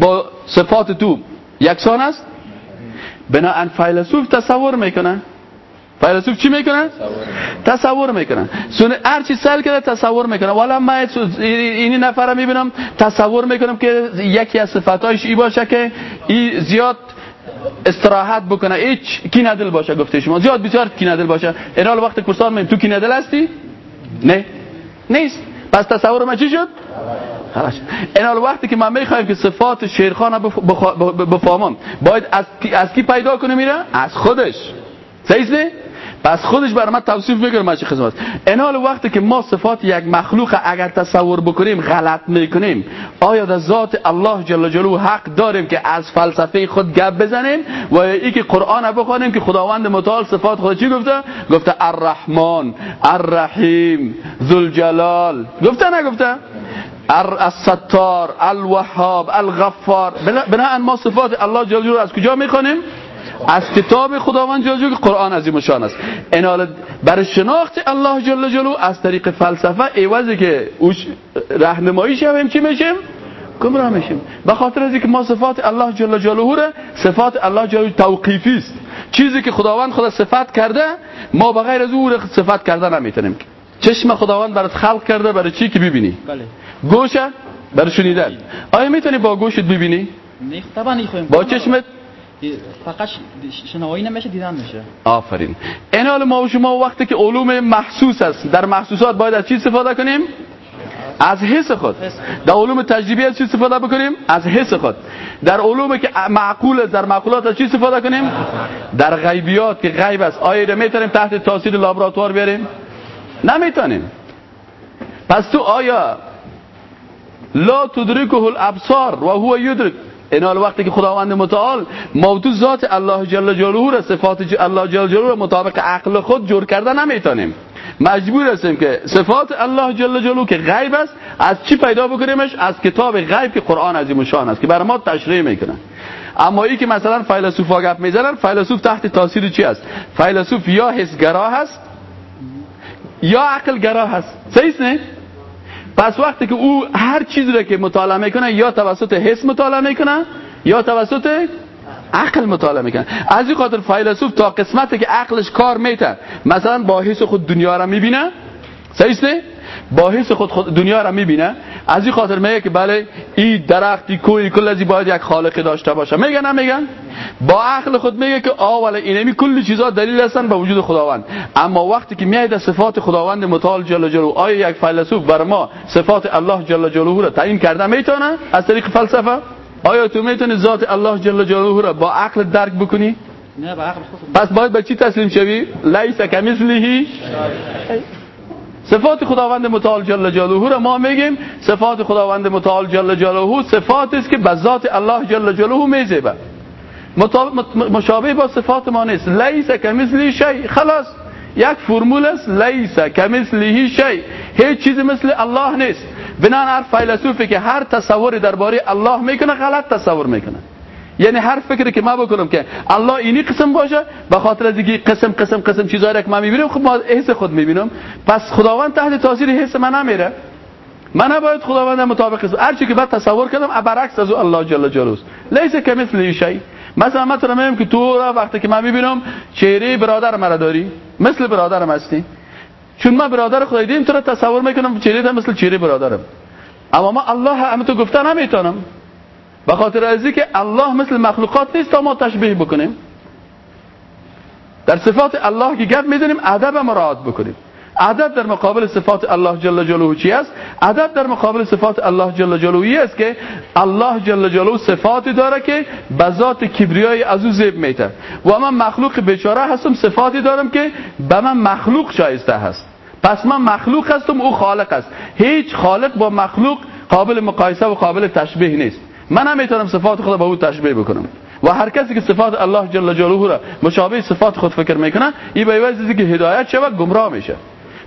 با صفات تو یکسان است؟ بناهن فیلسوف تصور می‌کنه فیلسوف چی می‌کنه؟ تصور می‌کنه سونه هر چی سل کرده تصور می‌کنه والا من اینی نفر می‌بینم تصور می‌کنم که یکی از صفاتایش ای باشه که ای زیاد استراحت بکنه هیچ کی ندل باشه گفته شما زیاد بسیار کی ندل باشه این حال وقت پرسان میگم تو کی ندل هستی؟ نه نیست پس تصور من چی شد؟ خلاص این حال وقتی که من می‌خوایم که صفات شیرخان بفهمم باید از کی, از کی پیدا کنه میره از خودش صحیح پس خودش برای من توصیف می‌کنه من چه خدمت. این حال وقتی که ما صفات یک مخلوق اگر تصور بکنیم غلط می‌کنیم. آیا در ذات الله جل جلاله حق داریم که از فلسفه خود گپ بزنیم؟ و ای که قرآن رو بخوانیم که خداوند متعال صفات خود چی گفته؟ گفته الرحمن الرحیم ذوالجلال. گفته نگفته؟ ار- الستار الوهاب الغفار. بنا- ما صفات الله جل جلاله از کجا می‌خوانیم؟ از کتاب خداوند جل جلاله که قرآن عظیم شان است. این حال برای شناخت الله جل جلاله از طریق فلسفه ایوازی که اوش راهنمایی شویم چی میشیم؟ گمراه میشیم. به خاطر از اینکه ما صفات الله جل جلاله را صفات الله جل توقیفی است. چیزی که خداوند خدا صفت کرده ما بغیر از او را صفت کرده نمی‌تونیم. چشم خداوند برات خلق کرده برای چی که ببینی؟ بله. گوشه برای شنیدن. آیا می‌تونی با گوشت ببینی؟ نه طبعا نخواهیم. با چشمت؟ فقط شنوایی نمیشه دیدن میشه. آفرین. این حال ما و شما وقتی که علوم محسوس است در محسوسات باید از چی استفاده کنیم؟ از حس خود. در علوم تجربی از چی استفاده بکنیم؟ از حس خود. در علوم که معقول در معقولات از چی استفاده کنیم؟ در غیبیات که غیب است. آیا می‌تونیم تحت تاثیر لابراتوار بیاریم؟ نمی‌تونیم. پس تو آیا لا تدرکه الابصار و هو یدرک؟ این حال وقتی که خداوند متعال موضوع ذات الله جل جلاله را صفات الله جل جلاله مطابق عقل خود جور کرده نمی‌تونیم. مجبور هستیم که صفات الله جل جلاله که غیب است از چی پیدا بکنیمش؟ از کتاب غیب که قرآن عظیم شان است که برای ما تشریح می‌کنه. اما ای که مثلا فیلسوفا گپ می‌زنن فیلسوف تحت تاثیر چی است؟ فیلسوف یا حسگرا هست یا عقل گرا هست. صحیح نه؟ پس وقتی که او هر چیزی رو که مطالعه می‌کنه یا توسط حس مطالعه می‌کنه یا توسط عقل مطالعه می‌کنه. از این خاطر فیلسوف تا قسمتی که عقلش کار میته مثلا با حس خود دنیا رو می‌بینه نه با حس خود, خود دنیا را می‌بینه. از این خاطر میگه که بله این درختی کوی کل ازی باید یک خالقی داشته باشه. میگن نمیگن با عقل خود میگه که آ ولی اینمی کل چیزا دلیل هستن به وجود خداوند. اما وقتی که میاد صفات خداوند متعال جل جلاله آیا یک فیلسوف بر ما صفات الله جل جلاله را تعیین کرده می‌تونه؟ از طریق فلسفه؟ آیا تو می‌تونی ذات الله جل جلاله را با عقل درک بکنی؟ نه به عقل خود پس باید به چی تسلیم شوی؟ لیس کمثله صفات خداوند متعال جل جلاله را ما میگیم. صفات خداوند متعال جل جلاله صفات است که به ذات الله جل جلاله میزیبه. مشابه با صفات ما نیست. لیس کمثله شیء خلاص. یک فرمول است. لیس کمثله شیء هیچ چیز مثل الله نیست. بنان هر فیلسوفی که هر تصوری درباره الله می‌کنه غلط تصور می‌کنه. یعنی هر فکری که ما بکنم که الله اینی قسم باشه به خاطر از اینکه قسم قسم قسم چیزایی که ما می‌بینیم خب ما حس خود می‌بینم. پس خداوند تحت تاثیر حس من نمیره. من نباید خداوند مطابق هر چی که بعد تصور کردم برعکس از الله جل جلاله لیس کمثل شیء مثلا من تو میگم که تو وقتی که من می‌بینم چهره برادر مرا داری؟ مثل برادرم هستی. چون من برادر خدا دیدم تو را تصور می‌کنم چهره مثل چهره برادرم. اما ما الله هم تو گفته نمی‌تونم. به خاطر از که الله مثل مخلوقات نیست تا ما تشبیه بکنیم. در صفات الله که گپ می‌زنیم ادب مراعات بکنیم. ادب در مقابل صفات الله جل جلاله چی است؟ ادب در مقابل صفات الله جل جلاله است که الله جل جلاله صفاتی داره که به ذات کبریای از او زیب میته و من مخلوق بیچاره هستم صفاتی دارم که به من مخلوق شایسته هست. پس من مخلوق هستم او خالق است. هیچ خالق با مخلوق قابل مقایسه و قابل تشبیه نیست. من هم می‌تونم صفات خود با او تشبیه بکنم. و هر کسی که صفات الله جل جلاله را مشابه صفات خود فکر می‌کنه این به که هدایت شود گمراه میشه.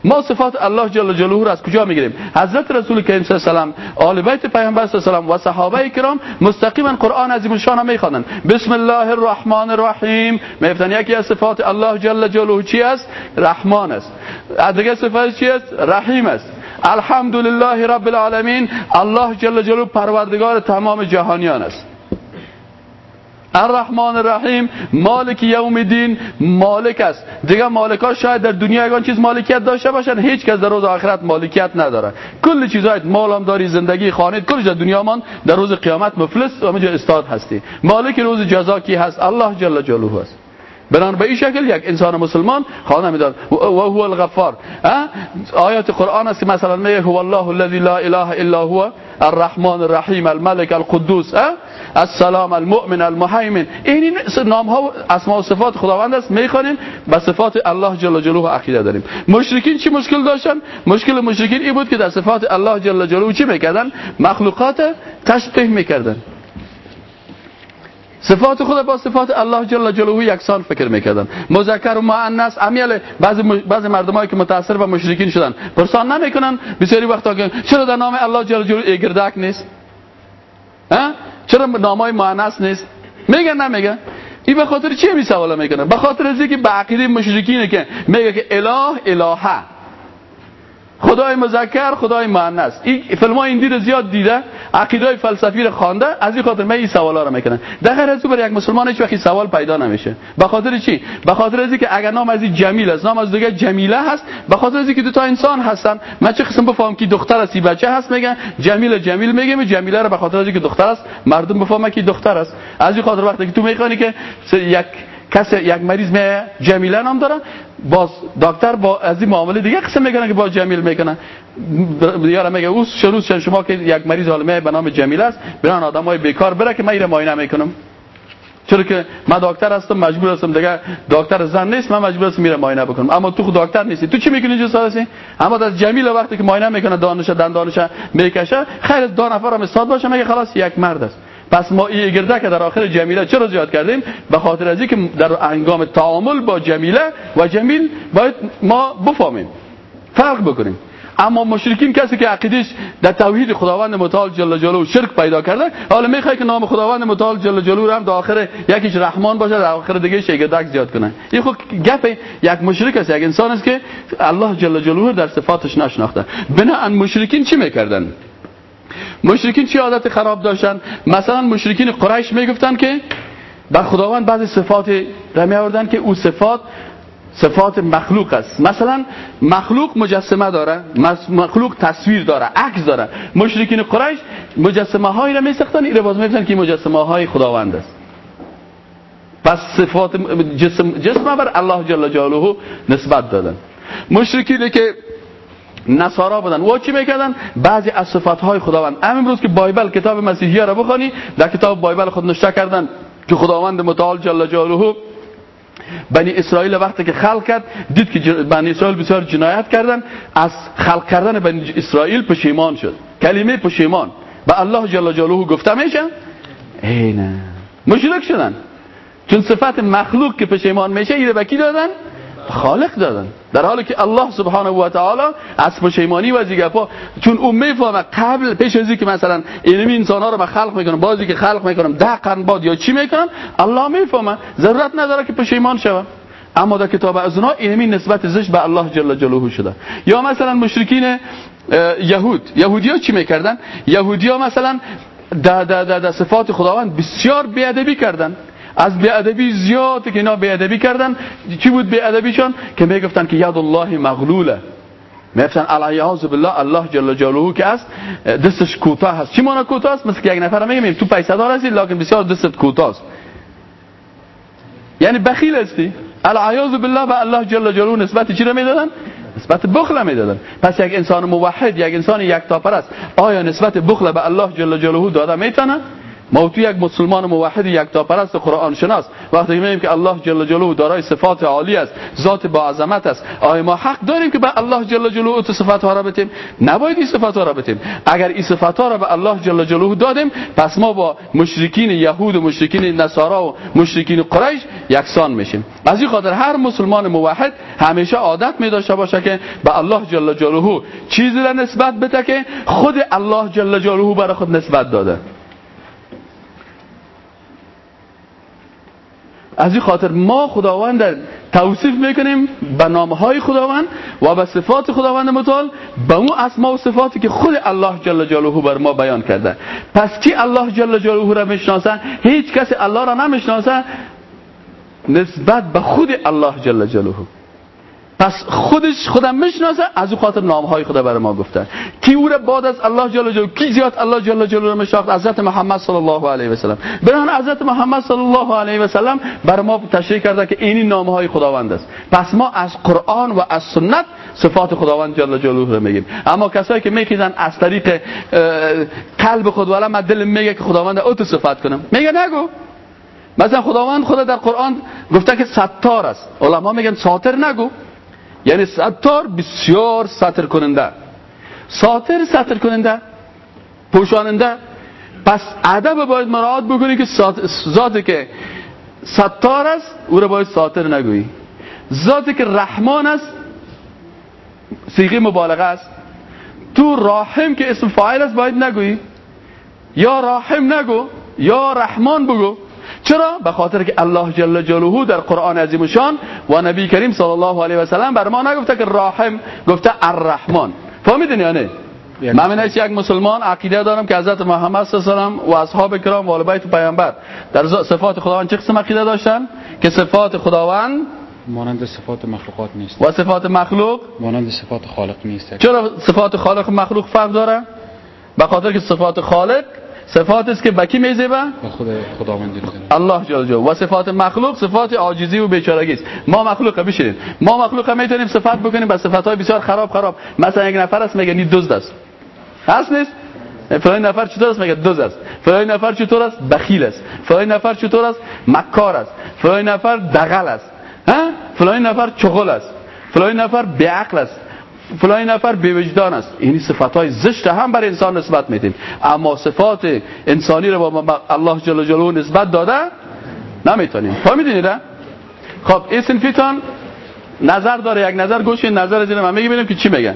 ما صفات الله جل جلاله را از کجا می‌گیریم؟ حضرت رسول کریم صلی الله علیه و آل بیت پیامبر صلی الله علیه و صحابه کرام مستقیما قرآن عظیم الشان می‌خوانند. بسم الله الرحمن الرحیم. میفتن یکی از صفات الله جل جلاله چی است؟ رحمان است. دیگه صفات چی است؟ رحیم است. الحمدلله رب العالمین. الله جل جلاله پروردگار تمام جهانیان است. الرحمن الرحیم مالک یوم الدین مالک است. دیگه مالکا شاید در دنیا یگان چیز مالکیت داشته باشن هیچ کس در روز آخرت مالکیت نداره. کل چیزایت مال هم داری زندگی خانه کلش در دنیا من در روز قیامت مفلس و استاد هستی. مالک روز جزا کی هست؟ الله جل جلاله است بنان به این شکل یک انسان مسلمان خانه می‌داد. و هو الغفار. آیات قرآن است مثلا میگه هو الله الذي لا اله الا هو الرحمن الرحیم الملك القدوس. السلام المؤمن المهيمن این نام ها اسماء و صفات خداوند است. می‌خوانیم به صفات الله جل جلاله عقیده داریم. مشرکین چی مشکل داشتن؟ مشکل مشرکین این بود که در صفات الله جل جلاله چی می‌کردن؟ مخلوقات تشبیه می‌کردن. صفات خود با صفات الله جل جلاله یکسان فکر می‌کردن. مذکر و مؤنث امیل بعضی بعضی مردمایی که متاثر و مشرکین شدن پرسان نمی‌کنن بسیاری وقتا که چرا در نام الله جل جلاله گردک نیست؟ ها؟ چرا نامای مؤنث نیست؟ میگن نمیگن. این به خاطر چی می سوال می‌کنن به خاطر از اینکه به عقیده مشرکینه که میگه که اله الهه. خدای مذکر خدای مؤنث. این فیلم ها این دید زیاد دیده عقیده فلسفی رو خوانده از این خاطر من این سوالا رو می‌کنن در غیر از برای یک مسلمان هیچ وقت سوال پیدا نمیشه. به خاطر چی؟ به خاطر از اینکه اگر نام از این جمیل است نام از دیگه جمیله هست به خاطر از اینکه دو تا انسان هستن من چه قسم بفهم که دختر است بچه هست میگن جمیل جمیل میگه جمیله رو به خاطر از اینکه دختر است مردم بفهمن که دختر است. از این خاطر وقتی که تو می‌خوانی که یک کسی یک مریض می جمیله نام داره. باز دکتر با از این معامله دیگه قسم می‌کنه که با جمیل می‌کنه. یارم میگه او شروع شما که یک مریض حال به نام جمیل است. بران آدمای بیکار بره که من اینو معاینه می‌کنم. چرا که من دکتر هستم مجبور هستم. دیگه دکتر زن نیست من مجبور هستم میره معاینه بکنم. اما تو خود دکتر نیستی. تو چی می‌کنی جو هستی اما از جمیل وقتی که معاینه می‌کنه دانش دندانش می‌کشه خیر دو نفر هم استاد باشه میگه خلاص؟ یک مرد است. پس ما این گرده که در آخر جمیله چرا زیاد کردیم؟ به خاطر از که در انگام تعامل با جمیله و جمیل باید ما بفهمیم فرق بکنیم. اما مشرکین کسی که عقیدش در توحید خداوند متعال جل جلاله شرک پیدا کرده حالا می‌خوای که نام خداوند متعال جل جلاله هم در آخر یکیش رحمان باشه در آخر دیگه شیگردک زیاد کنه. این خود گپ یک مشرک است یک انسان است که الله جل جلاله در صفاتش نشناخته. بنا مشرکین چی می‌کردن؟ مشرکین چی عادت خراب داشتن؟ مثلا مشرکین قریش می‌گفتن که بر خداوند بعضی صفات را می آوردن که او صفات صفات مخلوق است. مثلا مخلوق مجسمه داره مخلوق تصویر داره عکس داره. مشرکین قریش مجسمه هایی را می سختن این باز می که مجسمه های خداوند است. پس صفات جسم جسم بر الله جل جلاله نسبت دادن. مشرکین که نصارا بودن. و چی می‌کردن؟ بعضی از صفات های خداوند امروز که بایبل کتاب مسیحی را بخونی در کتاب بایبل خود نشته کردن که خداوند متعال جل جلاله بنی اسرائیل وقتی که خلق کرد دید که بنی اسرائیل بسیار جنایت کردن. از خلق کردن بنی اسرائیل پشیمان شد. کلمه پشیمان. به الله جل جلاله گفته میشه؟ ای نه. مشرک شدن. چون صفت مخلوق که پشیمان میشه ایره بکی دادن؟ خالق دادن. در حالی که الله سبحانه و تعالی از پشیمانی و زیگپا چون اون می‌فهمه قبل پیش از که مثلا اینمی انسان ها رو خلق می‌کنم بازی که خلق می‌کنم ده قرن بعد یا چی می‌کنم الله می‌فهمه ضرورت نداره که پشیمان شوه. اما در کتاب از اونها اینمی نسبت زش به الله جل جلاله شده. یا مثلا مشرکین یهود. یهودی ها چی می‌کردن؟ یهودی ها مثلا در صفات خداوند بسیار بیادبی کردن. از بیادبی زیاد که اینا بیادبی کردن. چی بود بیادبیشون که می‌گفتن که ید الله مغلوله. می‌گفتن علیاذ بالله الله جل جلاله که است دستش کوتاه هست چی معنی کوتاه است؟ مثل که یک نفر میگیم تو پیسه دار هستی لکن بسیار دستت کوتاه است. یعنی بخیل هستی. علیاذ بالله به الله جل جلاله نسبت چی رو می‌دادن؟ نسبت بخل می‌دادن. پس یک انسان موحد یک انسان یک است. آیا نسبت بخل به الله جل جلاله داده می‌تونه؟ ما تو یک مسلمان موحد یک تا پرست قرآن شناس وقتی میگیم که الله جل جلاله دارای صفات عالی است ذات با عظمت است. آیا ما حق داریم که به الله جل جلاله تو صفات ها را بتیم؟ نباید این صفات ها را بتیم. اگر این صفات ها را به الله جل جلاله دادیم پس ما با مشرکین یهود و مشرکین نصارا و مشرکین قریش یکسان میشیم. از این خاطر هر مسلمان موحد همیشه عادت می داشته باشه که به الله جل جلاله چیزی را نسبت بده که خود الله جل جلاله برای خود نسبت داده. از این خاطر ما خداوند توصیف می‌کنیم به نام های خداوند و به صفات خداوند متعال به اون اسما و صفاتی که خود الله جل جلاله بر ما بیان کرده. پس کی الله جل جلاله را می‌شناسه؟ هیچ کسی الله را نمی‌شناسه. نسبت به خود الله جل جلاله. پس خودش خودم می‌شناسه از او خاطر نام های خدا برای ما گفته کی را بعد از الله جل جلاله. کی زیاد الله جل جلاله میشناخت؟ حضرت محمد صلی الله علیه و سلم. بران حضرت محمد صلی الله علیه و سلم برای ما تشریح کرده که اینی نام های خداوند است. پس ما از قرآن و از سنت صفات خداوند جل جلاله را میگیم. اما کسایی که میخیزن از طریق قلب خود ولا من دل میگه که خداوند او تو صفات کنم. میگه نگو. مثلا خداوند خدا در قرآن گفته که ستار است. علما میگن ساتر نگو. یعنی ستار بسیار ساتر کننده. ساتر ساتر کننده پوشاننده. پس ادب باید مراعات بکنی که ذاتی که ستار است او را باید ساتر نگویی. ذاتی که رحمان است سیغه مبالغه است. تو راحم که اسم فاعل است باید نگویی. یا راحم نگو یا رحمان بگو. چرا؟ به خاطر که الله جل جلاله در قرآن عظیم شان و نبی کریم صلی الله علیه و سلم بر ما نگفته که راحم گفته الرحمن. فهمیدین یا نه؟ من من یک مسلمان عقیده دارم که حضرت محمد صلی الله علیه و و اصحاب کرام و آل بیت پیامبر در صفات خداوند چه قسم عقیده داشتن؟ که صفات خداوند مانند صفات مخلوقات نیست. و صفات مخلوق؟ مانند صفات خالق نیست. چرا صفات خالق و مخلوق فرق داره؟ به خاطر که صفات خالق صفات است که بکی میزه به خود خداوند الله جل جلاله. و صفات مخلوق صفات عاجزی و بیچارگی است. ما مخلوق بشین ما مخلوق می‌تونیم صفات بکنیم با صفات های بسیار خراب خراب. مثلا یک نفر است میگه نی دزد است. هست نیست؟ فلان نفر چطور است؟ میگه دزد است. فلان نفر چطور است؟ بخیل است. فلان نفر چطور است؟ مکار است. فلان نفر دغل است. ها؟ فلان نفر چغل است. فلان نفر بیعقل است. فلانی نفر بی وجدان است. این صفات زشت هم بر انسان نسبت میدیم اما صفات انسانی رو با الله جل جلاله نسبت داده نمی‌تونیم. فهمیدین نه؟ خب این سنفیتان نظر داره. یک نظر گوش نظر از من میگه ببینیم که چی میگن.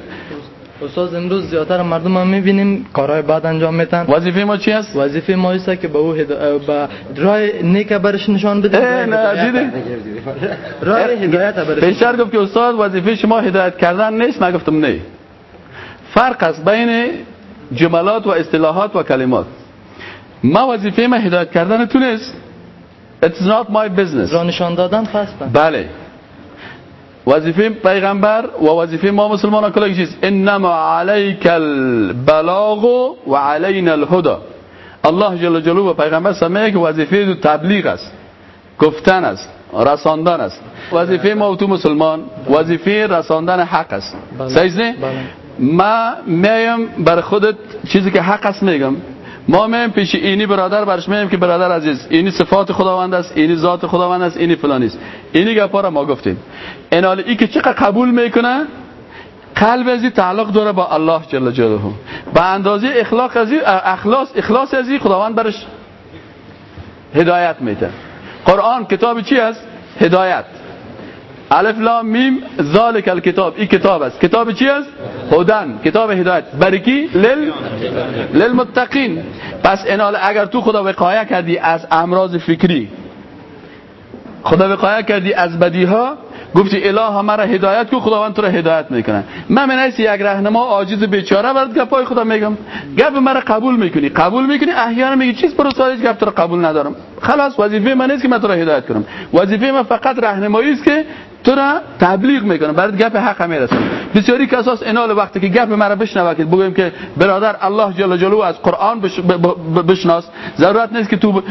استاد امروز زیادتر مردم هم می‌بینیم کارهای بد انجام میتن وظیفه ما چی است وظیفه ما است که به او هدا... به راه نیک برش نشان بدیم. اه، نه دیدی راه هدایت برش پیشتر گفت که استاد وظیفه شما هدایت کردن نیست نگفتم نه. فرق است بین جملات و اصطلاحات و کلمات. ما وظیفه ما هدایت کردن تو نیست. It's not my business. راه نشان دادن بله. وظیفه پیغمبر و وظیفه ما مسلمان کلا چیز انما علیک البلاغ و علینا الهدى. الله جل جلاله و پیغمبر سمیه که وظیفه دو تبلیغ است گفتن است رساندن است. وظیفه ما و تو مسلمان وظیفه رساندن حق است. بله. صحیح نه بله. ما میم بر خودت چیزی که حق است میگم. ما میم پیش اینی برادر برش میم که برادر عزیز اینی صفات خداوند است اینی ذات خداوند است اینی فلانی است اینی گپا را ما گفتیم. این حال ای که چقدر قبول می‌کنه قلب ازی تعلق داره با الله جل جلاله. به اندازه اخلاق ازی اخلاص اخلاص ازی خداوند برش هدایت میده. قرآن کتاب چی است؟ هدایت. الف لام میم ذالک الکتاب این کتاب است کتاب چی است هدن کتاب هدایت برای کی لل للمتقین پس انال اگر تو خدا وقایه کردی از امراض فکری خدا وقایه کردی از بدی ها گفتی اله مرا هدایت کو خداوند تو را هدایت می‌کنه من من یک راهنما عاجز بیچاره برات گپای خدا میگم گپ مرا قبول می‌کنی قبول می‌کنی احیانا میگی چیز برو سالش گپ تو را قبول ندارم خلاص وظیفه من نیست که من تو را هدایت کنم وظیفه من فقط راهنمایی است که تو را تبلیغ می‌کنم. برات گپ حق می‌رسم بسیاری کساس انال وقتی که گپ مرا بشنوه که بگویم که برادر الله جل جلاله از قرآن بش بشناس. ضرورت نیست که تو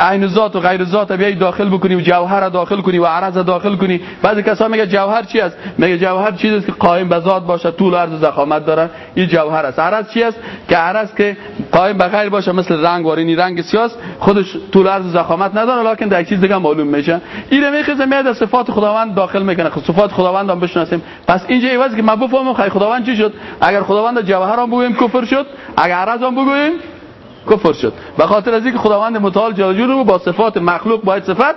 عین ذات و غیر ذات بیای داخل بکنی و جوهر داخل کنی و عرض داخل کنی. بعضی کسا میگه جوهر چی است؟ میگه جوهر چیزی است که قائم به ذات باشه طول عرض و ضخامت داره این جوهر است. عرض چی است؟ که عرض که قائم به غیر باشه مثل رنگ وارینی. رنگ سیاس خودش طول عرض و ضخامت نداره لکن در چیز دیگه معلوم میشه. این میخزه میاد صفات خداوند داخل می‌کنه. خب صفات خداوند هم بشناسیم. پس اینجا ایواز که ما بفهمیم خیر خداوند چی شد؟ اگر خداوند جوهر هم بگوییم کفر شد. اگر عرض هم بگوییم کفر شد. به خاطر از اینکه خداوند متعال جل جلاله با صفات مخلوق باید صفت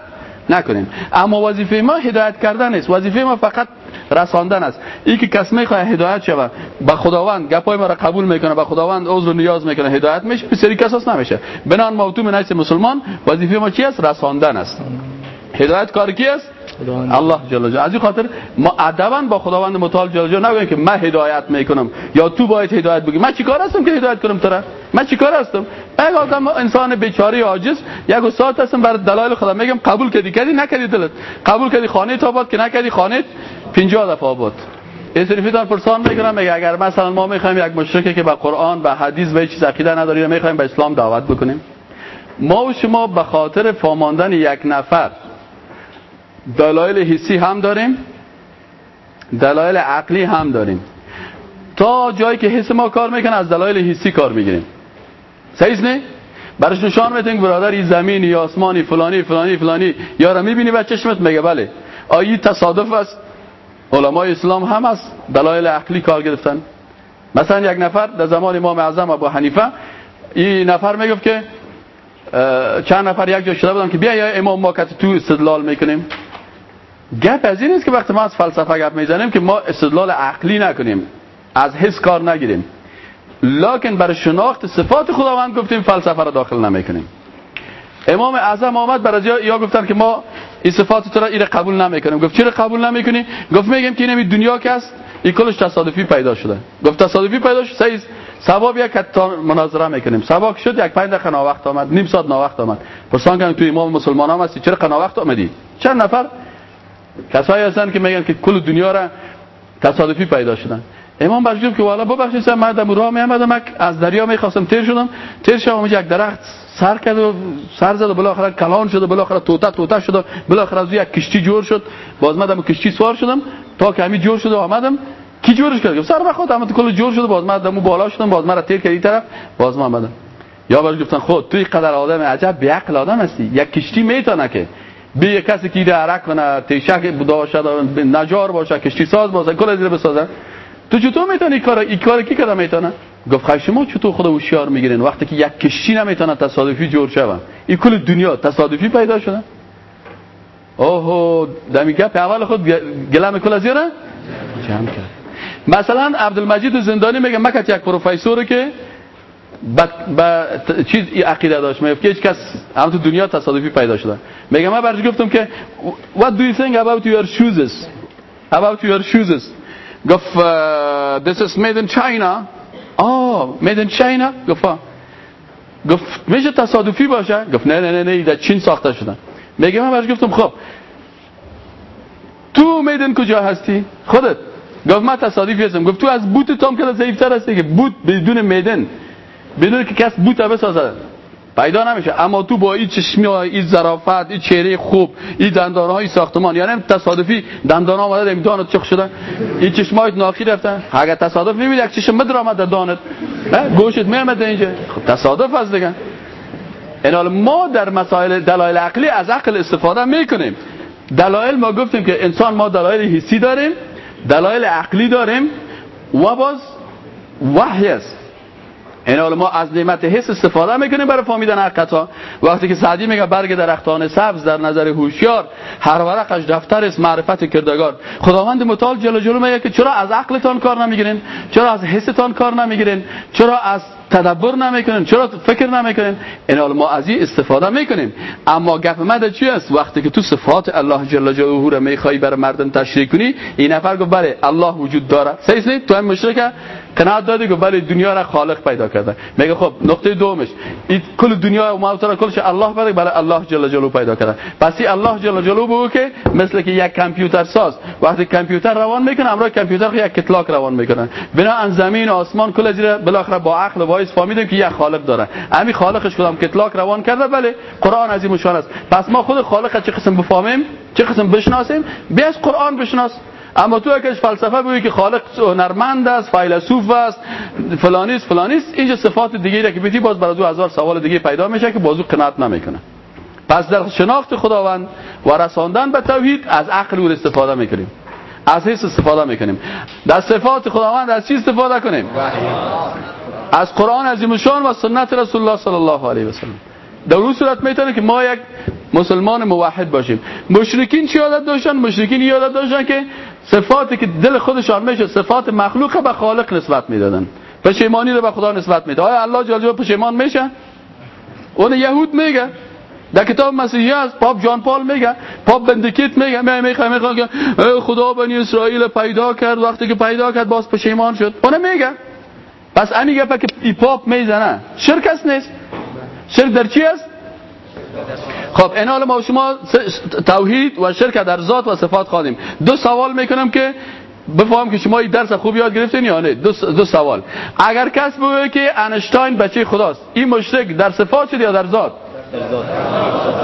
نکنیم. اما وظیفه ما هدایت کردن است وظیفه ما فقط رساندن است. این که کس می‌خواد هدایت شود با خداوند گپای ما را قبول می‌کنه با خداوند عذر و نیاز می‌کنه هدایت میشه. بسیاری کساس نمیشه. بنان موضوع من مسلمان وظیفه ما چی است؟ رساندن است. هدایت کار کی است؟ الله جل جلاله. از این خاطر ما ادبا با خداوند متعال جل جلاله نگویم که من هدایت می‌کنم. یا تو باید هدایت بگی. من چیکار هستم که هدایت کنم تو من چیکار هستم؟ یک آدم انسان بیچاره عاجز یک استاد هستم بر دلایل خدا. میگم قبول کردی؟ کردی؟ نکردی دلت. قبول کردی خانه تو آباد که نکردی خانه؟ 50 دفعه آباد سریفیتان پرسان می‌کنم میگه اگر مثلا ما می‌خوایم یک مشرکی که به قرآن به حدیث به چیز عقیده نداری می‌خوایم به اسلام دعوت بکنیم. ما و شما به خاطر فاماندن یک نفر دلایل حسی هم داریم دلایل عقلی هم داریم. تا جایی که حس ما کار می‌کنه از دلایل حسی کار می‌گیریم. صحیح نه برش نشان میدیم برادر زمینی یا آسمانی فلانی فلانی فلانی. یا را می‌بینی و چشمت میگه بله. آیی تصادف است. علمای اسلام هم است دلایل عقلی کار گرفتن. مثلا یک نفر در زمان امام اعظم ابو حنیفه این نفر می‌گفت که چند نفر یک جا شده بودن که بیا یا امام ما که تو استدلال می‌کنیم. گپ از این نیست که وقتی ما از فلسفه گپ می‌زنیم که ما استدلال عقلی نکنیم از حس کار نگیریم. لکن برای شناخت صفات خداوند گفتیم فلسفه را داخل نمی‌کنیم. امام اعظم آمد برای یا گفتن که ما این صفات تو را این قبول نمی‌کنیم. گفت چرا قبول نمی‌کنی؟ گفت میگم که این دنیا که است این کلش تصادفی پیدا شده. گفت تصادفی پیدا شد صحیح سبب یک تا مناظره می‌کنیم. سبب شد یک پنج دقیقه وقت آمد. نیم ساعت وقت آمد. پرسان کنیم تو امام مسلمان هم هستی؟ چرا وقت آمدی؟ چند نفر؟ کسایی هستن که میگن که کل دنیا را تصادفی پیدا شدن. امام برش گفت که والا ببخشید من در راه می آمدم از دریا می‌خواستم تیر شدم. تیر شدم یک درخت سر کرد و سر زد و بالاخره کلان شد و بالاخره توتا توتا شد و بالاخره از یک کشتی جور شد. باز مدام کشتی سوار شدم. تا که همین جور شد و آمدم. کی جورش کرد؟ سر بخواد اما کل جور شد. باز مدام بالا شدم. باز مرا تیر کردی طرف. باز ما آمدم. یا برش گفتن خود توی قدر آدم عجب به عقل آدم هستی. یک کشتی می‌تونه که به کسی که ایده عرق کنه تیشک باشد نجار باشه کشتی ساز باشه کل از بسازه. تو چطور می‌تونی کار این کار کی کردم می‌تونه؟ گفت خیلی شما چطور خود هوشیار می‌گیرین؟ وقتی که یک کشتی نمی‌تونه تصادفی جور شوه. این کل دنیا تصادفی پیدا شده. اوه دمی گپ اول خود گلم کل از جمع کرد. مثلا عبدالمجید زندانی میگه مکت یک پروفسوری که با, با چیز عقیده داشت. میگه که هیچ کس هم تو دنیا تصادفی پیدا شده. میگه من برش گفتم که what do you think about your shoes about your shoes گفت this is made in China. آه made in China گفت. گفت میشه تصادفی باشه؟ گفت نه نه نه نه در چین ساخته شدن میگه من برش گفتم خب. تو میدن کجا هستی؟ خودت. گفت من تصادفی هستم. گفت تو از بوت تام که ضعیفتر هستی که بوت بدون میدن بدون که کس بوت بسازه پیدا نمیشه. اما تو با این چشمی ها این ظرافت این چهره خوب این دندان های ساختمان یعنی تصادفی دندان ها آمده دانت چخ شده. این چشمایت ناخی رفتن. اگر تصادف نمید یک چشم مدر آمد در دانت؟ گوشت میامد اینجا. خب تصادف هست دیگه. این حال ما در مسائل دلایل عقلی از عقل استفاده می‌کنیم. دلایل ما گفتیم که انسان ما دلایل حسی داریم دلایل عقلی داریم و باز وحی است. این ما از نعمت حس استفاده می‌کنیم برای فهمیدن حقیقت وقتی که سعدی میگه برگ درختان سبز در نظر هوشیار هر ورقش دفتر است معرفت کردگار. خداوند متعال جل جلاله میگه که چرا از عقلتان کار نمی‌گیرین؟ چرا از حستان کار نمی‌گیرین؟ چرا از تدبر نمی‌کنین. چرا فکر نمی‌کنین؟ این ما از این استفاده می‌کنیم. اما گپ مده چی است؟ وقتی که تو صفات الله جل جلاله را می‌خوای برای مردم تشریح کنی این نفر گفت بله الله وجود داره صحیح نیست؟ تو هم مشرک قناعت دادی که بله دنیا را خالق پیدا کرده. میگه خب نقطه دومش. این کل دنیا و ما را کلش الله بده بله الله جل جلاله پیدا کرده. پس الله جل جلاله بگو که مثل که یک کامپیوتر ساز. وقتی کامپیوتر روان می‌کنه امروز کامپیوتر یک catalog روان می‌کنه. بنا زمین و آسمان کل زیر بالاخره با عقل و حواس فهمیدیم که یک خالق داره. همین خالقش کدام catalog روان کرده؟ بله قرآن عظیم شان است. پس ما خود خالق چه قسم بفهمیم؟ چه قسم بشناسیم؟ بیا از قرآن بشناس. اما تو اگه فلسفه بگی که خالق هنرمند است فیلسوف است فلانیست فلانیست اینجا صفات دیگه که بیتی باز برای دو هزار سوال دیگه پیدا میشه که بازو قناعت نمی‌کنه. پس در شناخت خداوند و رساندن به توحید از عقل او استفاده می‌کنیم. از حس استفاده می‌کنیم. در صفات خداوند از چی استفاده کنیم؟ از قرآن عظیم شان و سنت رسول الله صلی الله علیه و سلم. در اون صورت می‌تونه که ما یک مسلمان موحد باشیم. مشرکین چی یادت داشتن؟ مشرکین یادت داشتن که صفاتی که دل خودشان میشه صفات مخلوق به خالق نسبت می‌دادن. پشیمانی رو به خدا نسبت میده. آیا الله جل جلاله پشیمان میشه؟ اون یهود میگه. در کتاب مسیحی هست پاپ جان پال میگه پاپ بندکیت میگه می می‌خوای که خدا بنی اسرائیل پیدا کرد وقتی که پیدا کرد باز پشیمان شد. اون میگه. پس امی گفت که ای پاپ می‌زنه. شرک است نیست؟ شرک در چی است خب این حال ما شما توحید و شرک در ذات و صفات خواهیم دو سوال می‌کنم که بفهم که شما این درس خوب یاد گرفتین یا نه. دو, دو سوال. اگر کس بگه که انشتاین بچه خداست این مشرک در صفات شد یا در ذات؟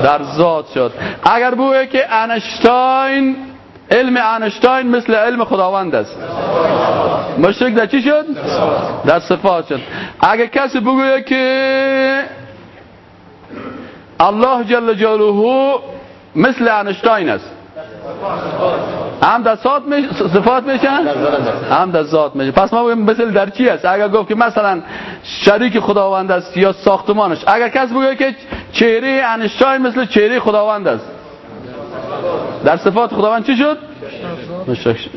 در ذات. شد. اگر بگه که انشتاین علم انشتاین مثل علم خداوند است. مشرک در چی شد؟ در صفات شد. اگر کسی بگه که الله جل جلاله مثل انشتاین است. هم در صفات میشه صفات میشن هم در ذات میشه. پس ما بگیم مثل در چی است؟ اگر گفت که مثلا شریک خداوند است یا ساختمانش. اگر کس بگه که چهره انشتاین مثل چهره خداوند است. در صفات خداوند چی شد؟ مشرک شد.